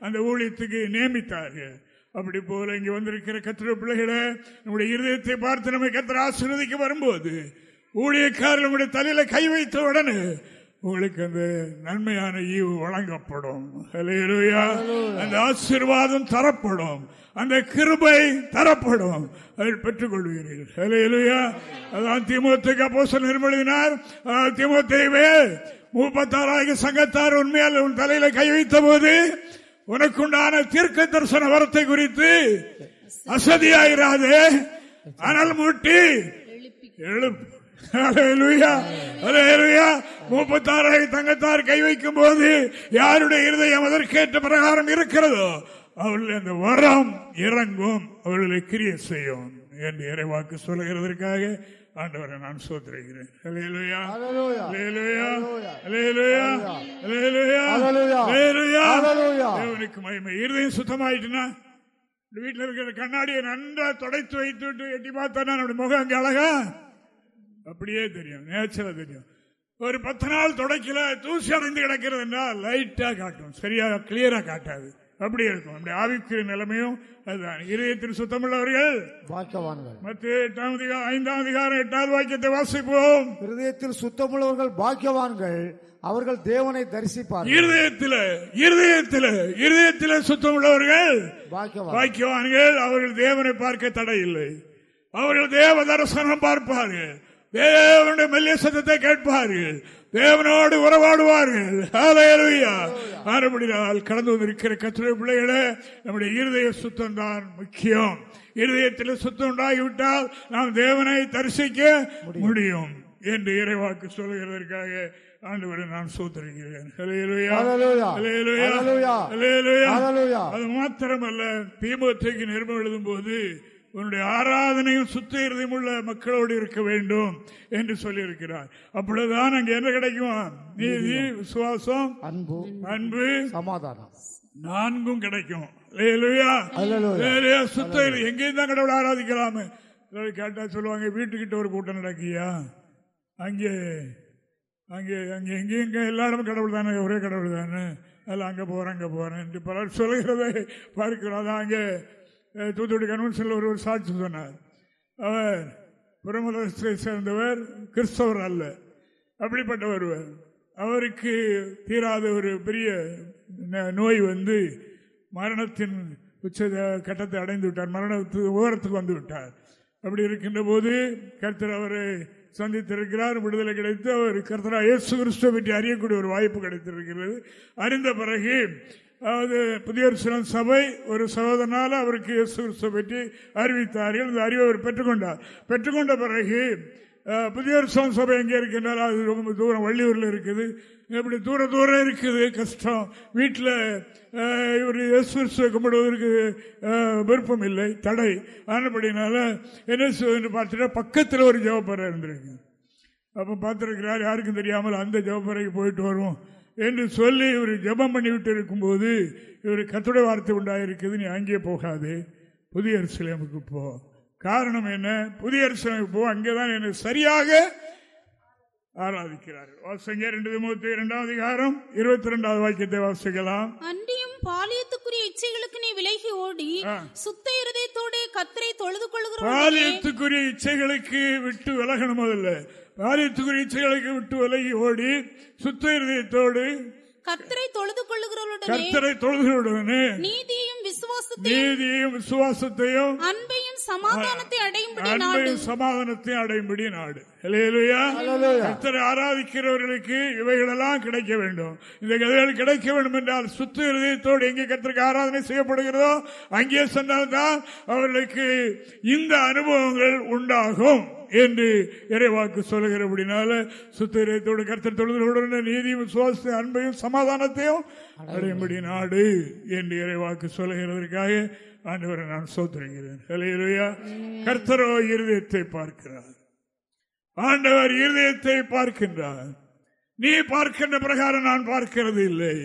அந்த ஊழியத்துக்கு நியமித்தார்கள். அப்படி போல இங்கே வந்திருக்கிற கத்திர பிள்ளைகளை நம்முடைய இருதயத்தை பார்த்து நம்மை கத்திர ஆசீர்வதிக்க வரும்போது ஊழியக்காரர் நம்முடைய தலையில கை வைத்த உடனே உங்களுக்கு அந்த நன்மையான ஈவு வழங்கப்படும். அந்த ஆசீர்வாதம் தரப்படும். அந்த கிருபை தரப்படும். அதில் பெற்றுக் கொள்வீர்கள் ஹalleluya. அதான் திமுக அப்போஸ்தலர் நிர்மலினார் திமுகவே முப்பத்தாறாயிரம் சங்கத்தார் உண்மையால் உன் தலையில கை வைத்த போது உனக்குண்டான தீர்க்க தரிசன வரத்தை குறித்து அசதியாயிராதே. அனல் மூட்டி. எழுப்பு ஹalleluya. தங்கத்தார் கை வைக்கும் போது யாருடைய இருதயம் அதற்கேற்ற பிரகாரம் இருக்கிறதோ அவர்கள் அந்த வரம் இறங்கும். அவர்களை கிரிய செய்யும். என்று இறைவாக்கு சொல்லுகிறதற்காக ஆண்டவரை நான் சோத்திருக்கிறேன் தேவனுக்கு மகிமை. இருதயம் சுத்தமாயிட்டுனா வீட்டில் இருக்கிற கண்ணாடியை நன்றா தொடச்சு வைத்து எட்டி பார்த்தா நம்முடைய முகம் அங்கே அழகா? அப்படியே தெரியும். நேச்சரா தெரியும். ஒரு பத்து நாள் தொடக்கல தூசி அடைந்து கிடக்கிறது என்றால் லைட்டா காட்டும். சரியாக கிளியரா காட்டாது. அப்படி இருக்கும். நம்முடைய ஆவிக்கு நிலைமையும் அதுதான். இதயத்தில் சுத்தமுள்ளவர்கள். பாக்கியவான்கள். மத்திய எட்டாம் அதிகாரம் ஐந்தாம் அதிகாரம் எட்டாவது வாக்கியத்தை வாசிப்போம். இருதயத்தில் சுத்தமுள்ளவர்கள் பாக்கியவான்கள் அவர்கள் தேவனை தரிசிப்பார்கள். இருதயத்தில் இருதயத்தில் இருதயத்தில் சுத்தமுள்ளவர்கள். பாக்கியவான். பாக்கியவான்கள் அவர்கள் தேவனை பார்க்க தடை இல்லை அவர்கள் தேவ தரிசனம் பார்ப்பார்கள். தேவனுடைய மெல்லிய சத்தத்தை கேட்பார்கள். தேவனோடு உறவாடுவார்கள். மறுபடியால் கடந்து வந்திருக்கிற கத்திர பிள்ளைகளே நம்முடைய இருதய சுத்தம் தான் முக்கியம். இருதயத்தில் சுத்தம் உண்டாகிவிட்டால் நாம் தேவனை தரிசிக்க முடியும். என்று இறைவாக்கு சொல்லுகிறதற்காக ஆண்டவரை நான் சோதரிக்கிறேன். அது மாத்திரமல்ல தீமோத்தேக்கு நிருபம் எழுதும் போது உன்னுடைய ஆராதனையும் சுத்த இருதயம் உள்ள மக்களோடு இருக்க வேண்டும் என்று சொல்லியிருக்கிறார். அப்பொழுதுதான் அங்க என்ன கிடைக்கும்? நீதி விசுவாசம் அன்பு அன்பு சமாதானம். நான்கும் கிடைக்கும். சுத்த எங்கேயும் தான் கடவுளை ஆராதிக்கலாமே. கேட்டா சொல்லுவாங்க வீட்டுக்கிட்ட ஒரு கூட்டம் நடக்கியா அங்கே அங்கே அங்கே எங்கேயும் எல்லா இடமும் கடவுள் தானே ஒரே கடவுள் தானே. அதில் அங்கே போகிறேன் அங்கே போகிறேன் என்று பலர் சொல்கிறதை பார்க்கிறோம். அதான் அங்கே தூத்துக்குடி கன்வென்ஷனில் ஒருவர் சாட்சி சொன்னார். அவர் பிரமதத்தை சேர்ந்தவர் கிறிஸ்தவர் அல்ல அப்படிப்பட்ட ஒருவர். அவருக்கு தீராத ஒரு பெரிய ந- நோய் வந்து மரணத்தின் உச்ச கட்டத்தை அடைந்து விட்டார். மரணத்துக்கு ஓரத்துக்கு வந்து விட்டார். அப்படி இருக்கின்ற போது கர்த்தர் அவரை சந்தித்திருக்கிறார். விடுதலை கிடைத்து அவர் கர்த்தரா இயேசு கிறிஸ்துவ பற்றி அறியக்கூடிய ஒரு வாய்ப்பு கிடைத்திருக்கிறது. அறிந்த பிறகு அதாவது புதிய சபை ஒரு சகோதரனால் அவருக்கு இயேசு கிறிஸ்துவை பற்றி அறிவித்தார்கள். இந்த அறிவை அவர் பெற்றுக்கொண்டார். பெற்றுக்கொண்ட பிறகு புதிய சபை எங்கே இருக்கின்றால் அது ரொம்ப தூரம் வள்ளியூரில் இருக்குது. இப்படி தூர தூரம் இருக்குது கஷ்டம். வீட்டில் இவர் இயேசுவை கும்பிடுவதற்கு விருப்பம் இல்லை தடை. ஆனப்படினால என்ன செய்வதுன்னு பார்த்துட்டா பக்கத்தில் ஒரு ஜவப்பறை இருந்திருக்கு. அப்போ பார்த்துருக்கிறார் யாருக்கும் தெரியாமல் அந்த ஜவப்பறைக்கு போயிட்டு வருவோம். என்று சொல்லி இவர் ஜெபம் பண்ணிவிட்டு இருக்கும்போது இவர் கத்துடைய வார்த்தை உண்டாயிருக்குது நீ அங்கே போகாது. புதிய எருசலேமுக்கு போ. காரணம் என்ன? புதிய அரசியலமைப்பு போ. அங்கேதான் என்னை சரியாக ஆராதிக்கிறார். வாசங்க ரெண்டு முப்பத்தி இரண்டாம் அதிகாரம் இருபத்தி ரெண்டாவது வாக்கியத்தை வாசிக்கலாம். அன்றிய பாலியத்துக்குரிய இச்சைகளுக்கு நீ விலகி ஓடி. சுத்த இருதயத்தோட கத்தரை தொழுது கொள்கிறவர்களே பாலியத்துக்குரிய இச்சைகளுக்கு விட்டு விலகணும் முதல்ல பாலியத்துக்குரிய இச்சைகளுக்கு விட்டு விலகி ஓடி சுத்த இருதயத்தோடு கத்தரை தொழுது கொள்ளுகிறவர்களுடனே கர்த்தரை தொழுகிறவுடனே நீதியையும் விசுவாசத்தையும் நீதியையும் விசுவாசத்தையும் அன்பையும் சமாதானத்தை அடையும்படி நாடு. சமாதானத்தையும் அடையும்படி நாடு. கர்த்தரை ஆராதிக்கிறவர்களுக்கு இவைகளெல்லாம் கிடைக்க வேண்டும். இந்த கதைகள் கிடைக்க வேண்டும் என்றால் சுத்த இருதயத்தோடு எங்கே கர்த்தருக்கு ஆராதனை செய்யப்படுகிறதோ அங்கே சென்றால்தான் அவர்களுக்கு இந்த அனுபவங்கள் உண்டாகும் என்று இறைவாக்கு சொல்லுகிறபடினால சுத்த இதயத்தோடு கர்த்தர் தொழுதலுடன் நீதியும் விசுவாசத்தை அன்பையும் சமாதானத்தையும் அடையும்படி நாடு என்று இறைவாக்கு சொல்லுகிறதற்காக ஆண்டவரை நான் சோதரிக்கிறேன் ஹalleluya. கர்த்தரோ இருதயத்தை பார்க்கிறார். ஆண்டவர் இருதயத்தை பார்க்கின்றார். நீ பார்க்கின்ற பிரகாரம் நான் பார்க்கிறது இல்லை.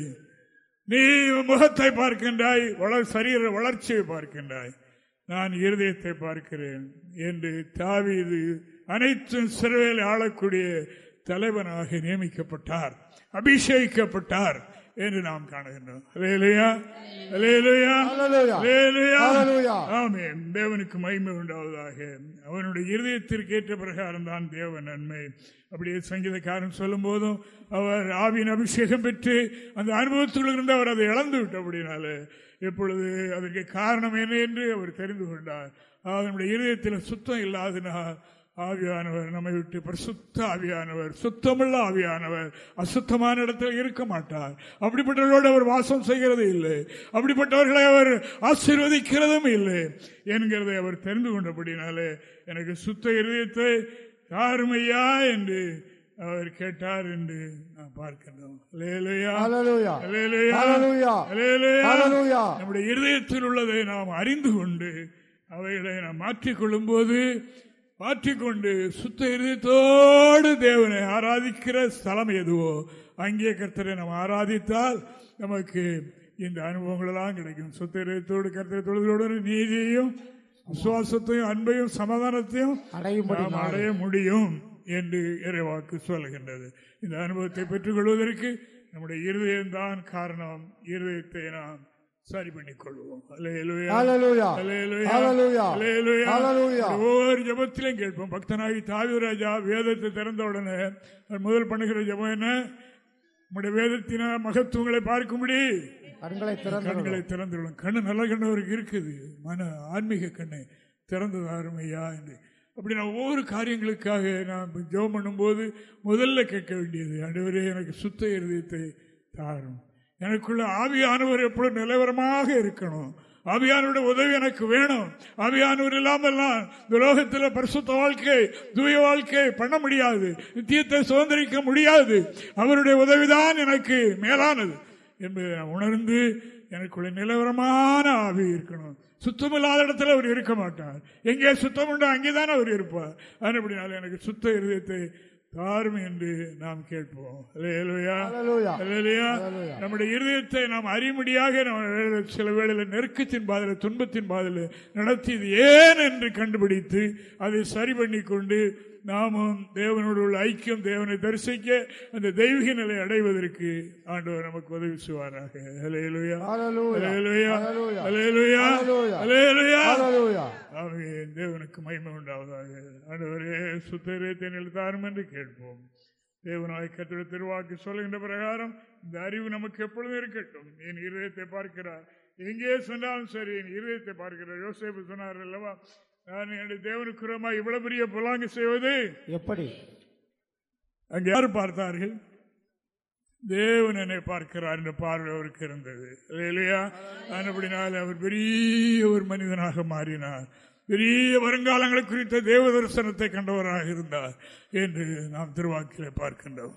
நீ முகத்தை பார்க்கின்றாய் சரீர வளர்ச்சியை பார்க்கின்றாய். நான் இருதயத்தை பார்க்கிறேன் என்று தாவீது அனைத்தும் சிறுவையில் ஆளக்கூடிய தலைவனாக நியமிக்கப்பட்டார் அபிஷேகிக்கப்பட்டார். என்று நாம் காணுகின்றோம். தேவனுக்கு மகிமை உண்டாவதாக. அவனுடைய இருதயத்திற்கு ஏற்ற பிரகாரம் தான் தேவ நன்மை. அப்படியே சங்கீதக்காரன் சொல்லும் போதும் அவர் ஆவியின் அபிஷேகம் பெற்று அந்த அனுபவத்தில் இருந்து அவர் அதை இழந்து விட்டபடினால இப்பொழுது அதற்கு காரணம் என்ன என்று அவர் தெரிந்து கொண்டார். அவனுடைய இருதயத்தில் சுத்தம் இல்லாதனால் ஆவியானவர் நம்மை விட்டு பரிசுத்த ஆவியானவர் சுத்தமுள்ள ஆவியானவர் அசுத்தமான இடத்தில் இருக்க மாட்டார் அப்படிப்பட்டவர்களோடு அவர் வாசம் செய்கிறது இல்லை அப்படிப்பட்டவர்களை அவர் ஆசீர்வதிக்கிறதும் இல்லை என்கிறதை அவர் தெரிந்து கொண்டபடினாலே எனக்கு சுத்த இருதயத்தை யாருமையா என்று அவர் கேட்டார் என்று. அல்லேலூயா. அல்லேலூயா. நம்முடைய இருதயத்தில் உள்ளதை நாம் அறிந்து கொண்டு அவைகளை நாம் மாற்றிக்கொள்ளும் போது மாற்றிக்கொண்டு சுத்த இருதயத்தோடு தேவனை ஆராதிக்கிற ஸ்தலம் எதுவோ அங்கே கர்த்தரை நாம் ஆராதித்தால் நமக்கு இந்த அனுபவங்கள் எல்லாம் கிடைக்கும். சுத்த இருதயத்தோடு கர்த்தரை தொழுதோடு நீதியையும் விசுவாசத்தையும் அன்பையும் சமாதானத்தையும் அடைய முடியும் என்று இறைவாக்கு சொல்கின்றது இந்த அனுபவத்தை பெற்றுக் கொள்வதற்கு நம்முடைய இருதயம்தான் காரணம். இருதயத்தை நாம் சரி பண்ணிக் கொள்வோம். ஒவ்வொரு ஜபத்திலையும் கேட்போம். பக்தனாகி தாவிராஜா வேதத்தை திறந்த உடனே முதல் பண்ணுகிற ஜபம் என்ன? நம்முடைய வேதத்தின மகத்துவங்களை பார்க்கும்படி கண்களை கண்களை திறந்துள்ளோம் கண்ணு நல்ல கண்ணு அவருக்கு இருக்குது. மன ஆன்மீக கண்ணை திறந்தது அருமையா என்று. அப்படி நான் ஒவ்வொரு காரியங்களுக்காக நான் ஜெபம் பண்ணும்போது முதல்ல கேட்க வேண்டியது ஆண்டவரே எனக்கு சுத்த இருதயத்தை தாரும். எனக்குள்ள ஆவியானவர் எப்பொழுது நிலவரமாக இருக்கணும்? ஆவியானவருடைய உதவி எனக்கு வேணும். ஆவியானவர் இல்லாமல் நான் இந்த லோகத்தில் பரிசுத்த வாழ்க்கை தூய வாழ்க்கை பண்ண முடியாது. நித்தியத்தை சுதந்திரிக்க முடியாது. அவருடைய உதவிதான் எனக்கு மேலானது என்பதை நான் உணர்ந்து எனக்குள்ள நிலவரமான ஆவி இருக்கணும். சுத்தமில்லாத இடத்துல அவர் இருக்க மாட்டார். எங்கே சுத்தம் உண்டோ அங்கேதான் அவர் இருப்பார். அதுபடினால எனக்கு சுத்த இருதயத்தை தாரும் என்று நாம் கேட்போம். நம்முடைய இருதயத்தை நாம் அறிமுடியாக சில வேளையில் நெருக்கத்தின் பாதையில் துன்பத்தின் பாதையில் நடத்தியது ஏன் என்று கண்டுபிடித்து அதை சரி பண்ணி கொண்டு நாமும் தேவனோடு உள்ள ஐக்கியம் தேவனை தரிசிக்க அந்த தெய்வீக நிலை அடைவதற்கு ஆண்டவர் நமக்கு உதவி செய்வாராக. தேவனுக்கு மகிமை உண்டாவதாக. ஆண்டவரே சுத்தரே தேனில் தாரும் என்று கேட்போம். தேவனாய் கத்திர திருவாக்கு சொல்லுகின்ற பிரகாரம் இந்த அறிவு நமக்கு எப்பொழுதும் இருக்கட்டும். என் இருதயத்தை பார்க்கிறார். எங்கே சொன்னாலும் சரி என் இருதயத்தை பார்க்கிறார். யோசிப்பு சொன்னார் அல்லவா நான் என்னுடைய தேவனுக்குறமா இவ்வளவு பெரிய புலாங்கு செய்வது? எப்படி? அங்கே யார் பார்த்தார்கள்? தேவன் என்னை பார்க்கிறார் என்ற பார்வை அவருக்கு இருந்தது. இல்லையா அப்படினால் அவர் பெரிய ஒரு மனிதனாக மாறினார். பெரிய வருங்காலங்களை குறித்த தேவ தரிசனத்தை கண்டவராக இருந்தார் என்று நாம் திருவாக்கிலே பார்க்கின்றோம்.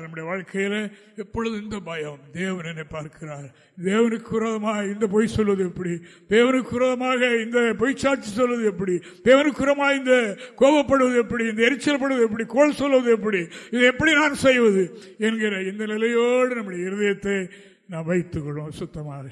நம்முடைய வாழ்க்கையில எப்பொழுது இந்த பயம்? தேவன் என்னை பார்க்கிறார். தேவனுக்கு விரோதமாக இந்த பொய் சொல்வது எப்படி? தேவனுக்கு விரோதமாக இந்த பொய்ச்சாட்சி சொல்வது எப்படி? தேவனுக்கு விரோதமாக இந்த கோபப்படுவது எப்படி? இந்த எரிச்சல்படுவது எப்படி? கோல் சொல்வது எப்படி? இதை எப்படி நான் செய்வது? என்கிற இந்த நிலையோடு நம்முடைய இருதயத்தை நாம் வைத்துக் கொள்வோம் சுத்தமாக.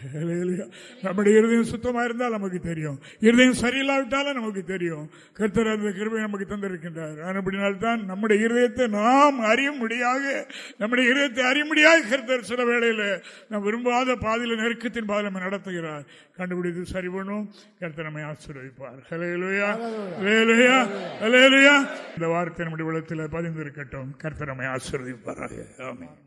நம்முடைய இருதயம் சுத்தமாக இருந்தால் நமக்கு தெரியும். இருதயம் சரியில்லாவிட்டாலும் நமக்கு தெரியும். கர்த்தர் அந்த கிருபை நமக்கு தந்திருக்கின்றார். அப்படினால்தான் நம்முடைய இருதயத்தை நாம் அறியும்படியாக நம்முடைய இருதயத்தை அறியும்படியாக கர்த்தர் சில வேளையில். நாம் விரும்பாத பாதையில் நெருக்கத்தின் பாதையில் நம்ம நடத்துகிறார். கண்டுபிடித்து சரி பண்ணும். கர்த்தர் நம்மை ஆசீர்வதிப்பார். ஹalleluya. ஹalleluya. இந்த வார்த்தை நம்முடைய உள்ளத்தில் பதிந்திருக்கட்டும். கர்த்தர் நம்மை ஆசீர்வதிப்பாராக. ஆமென்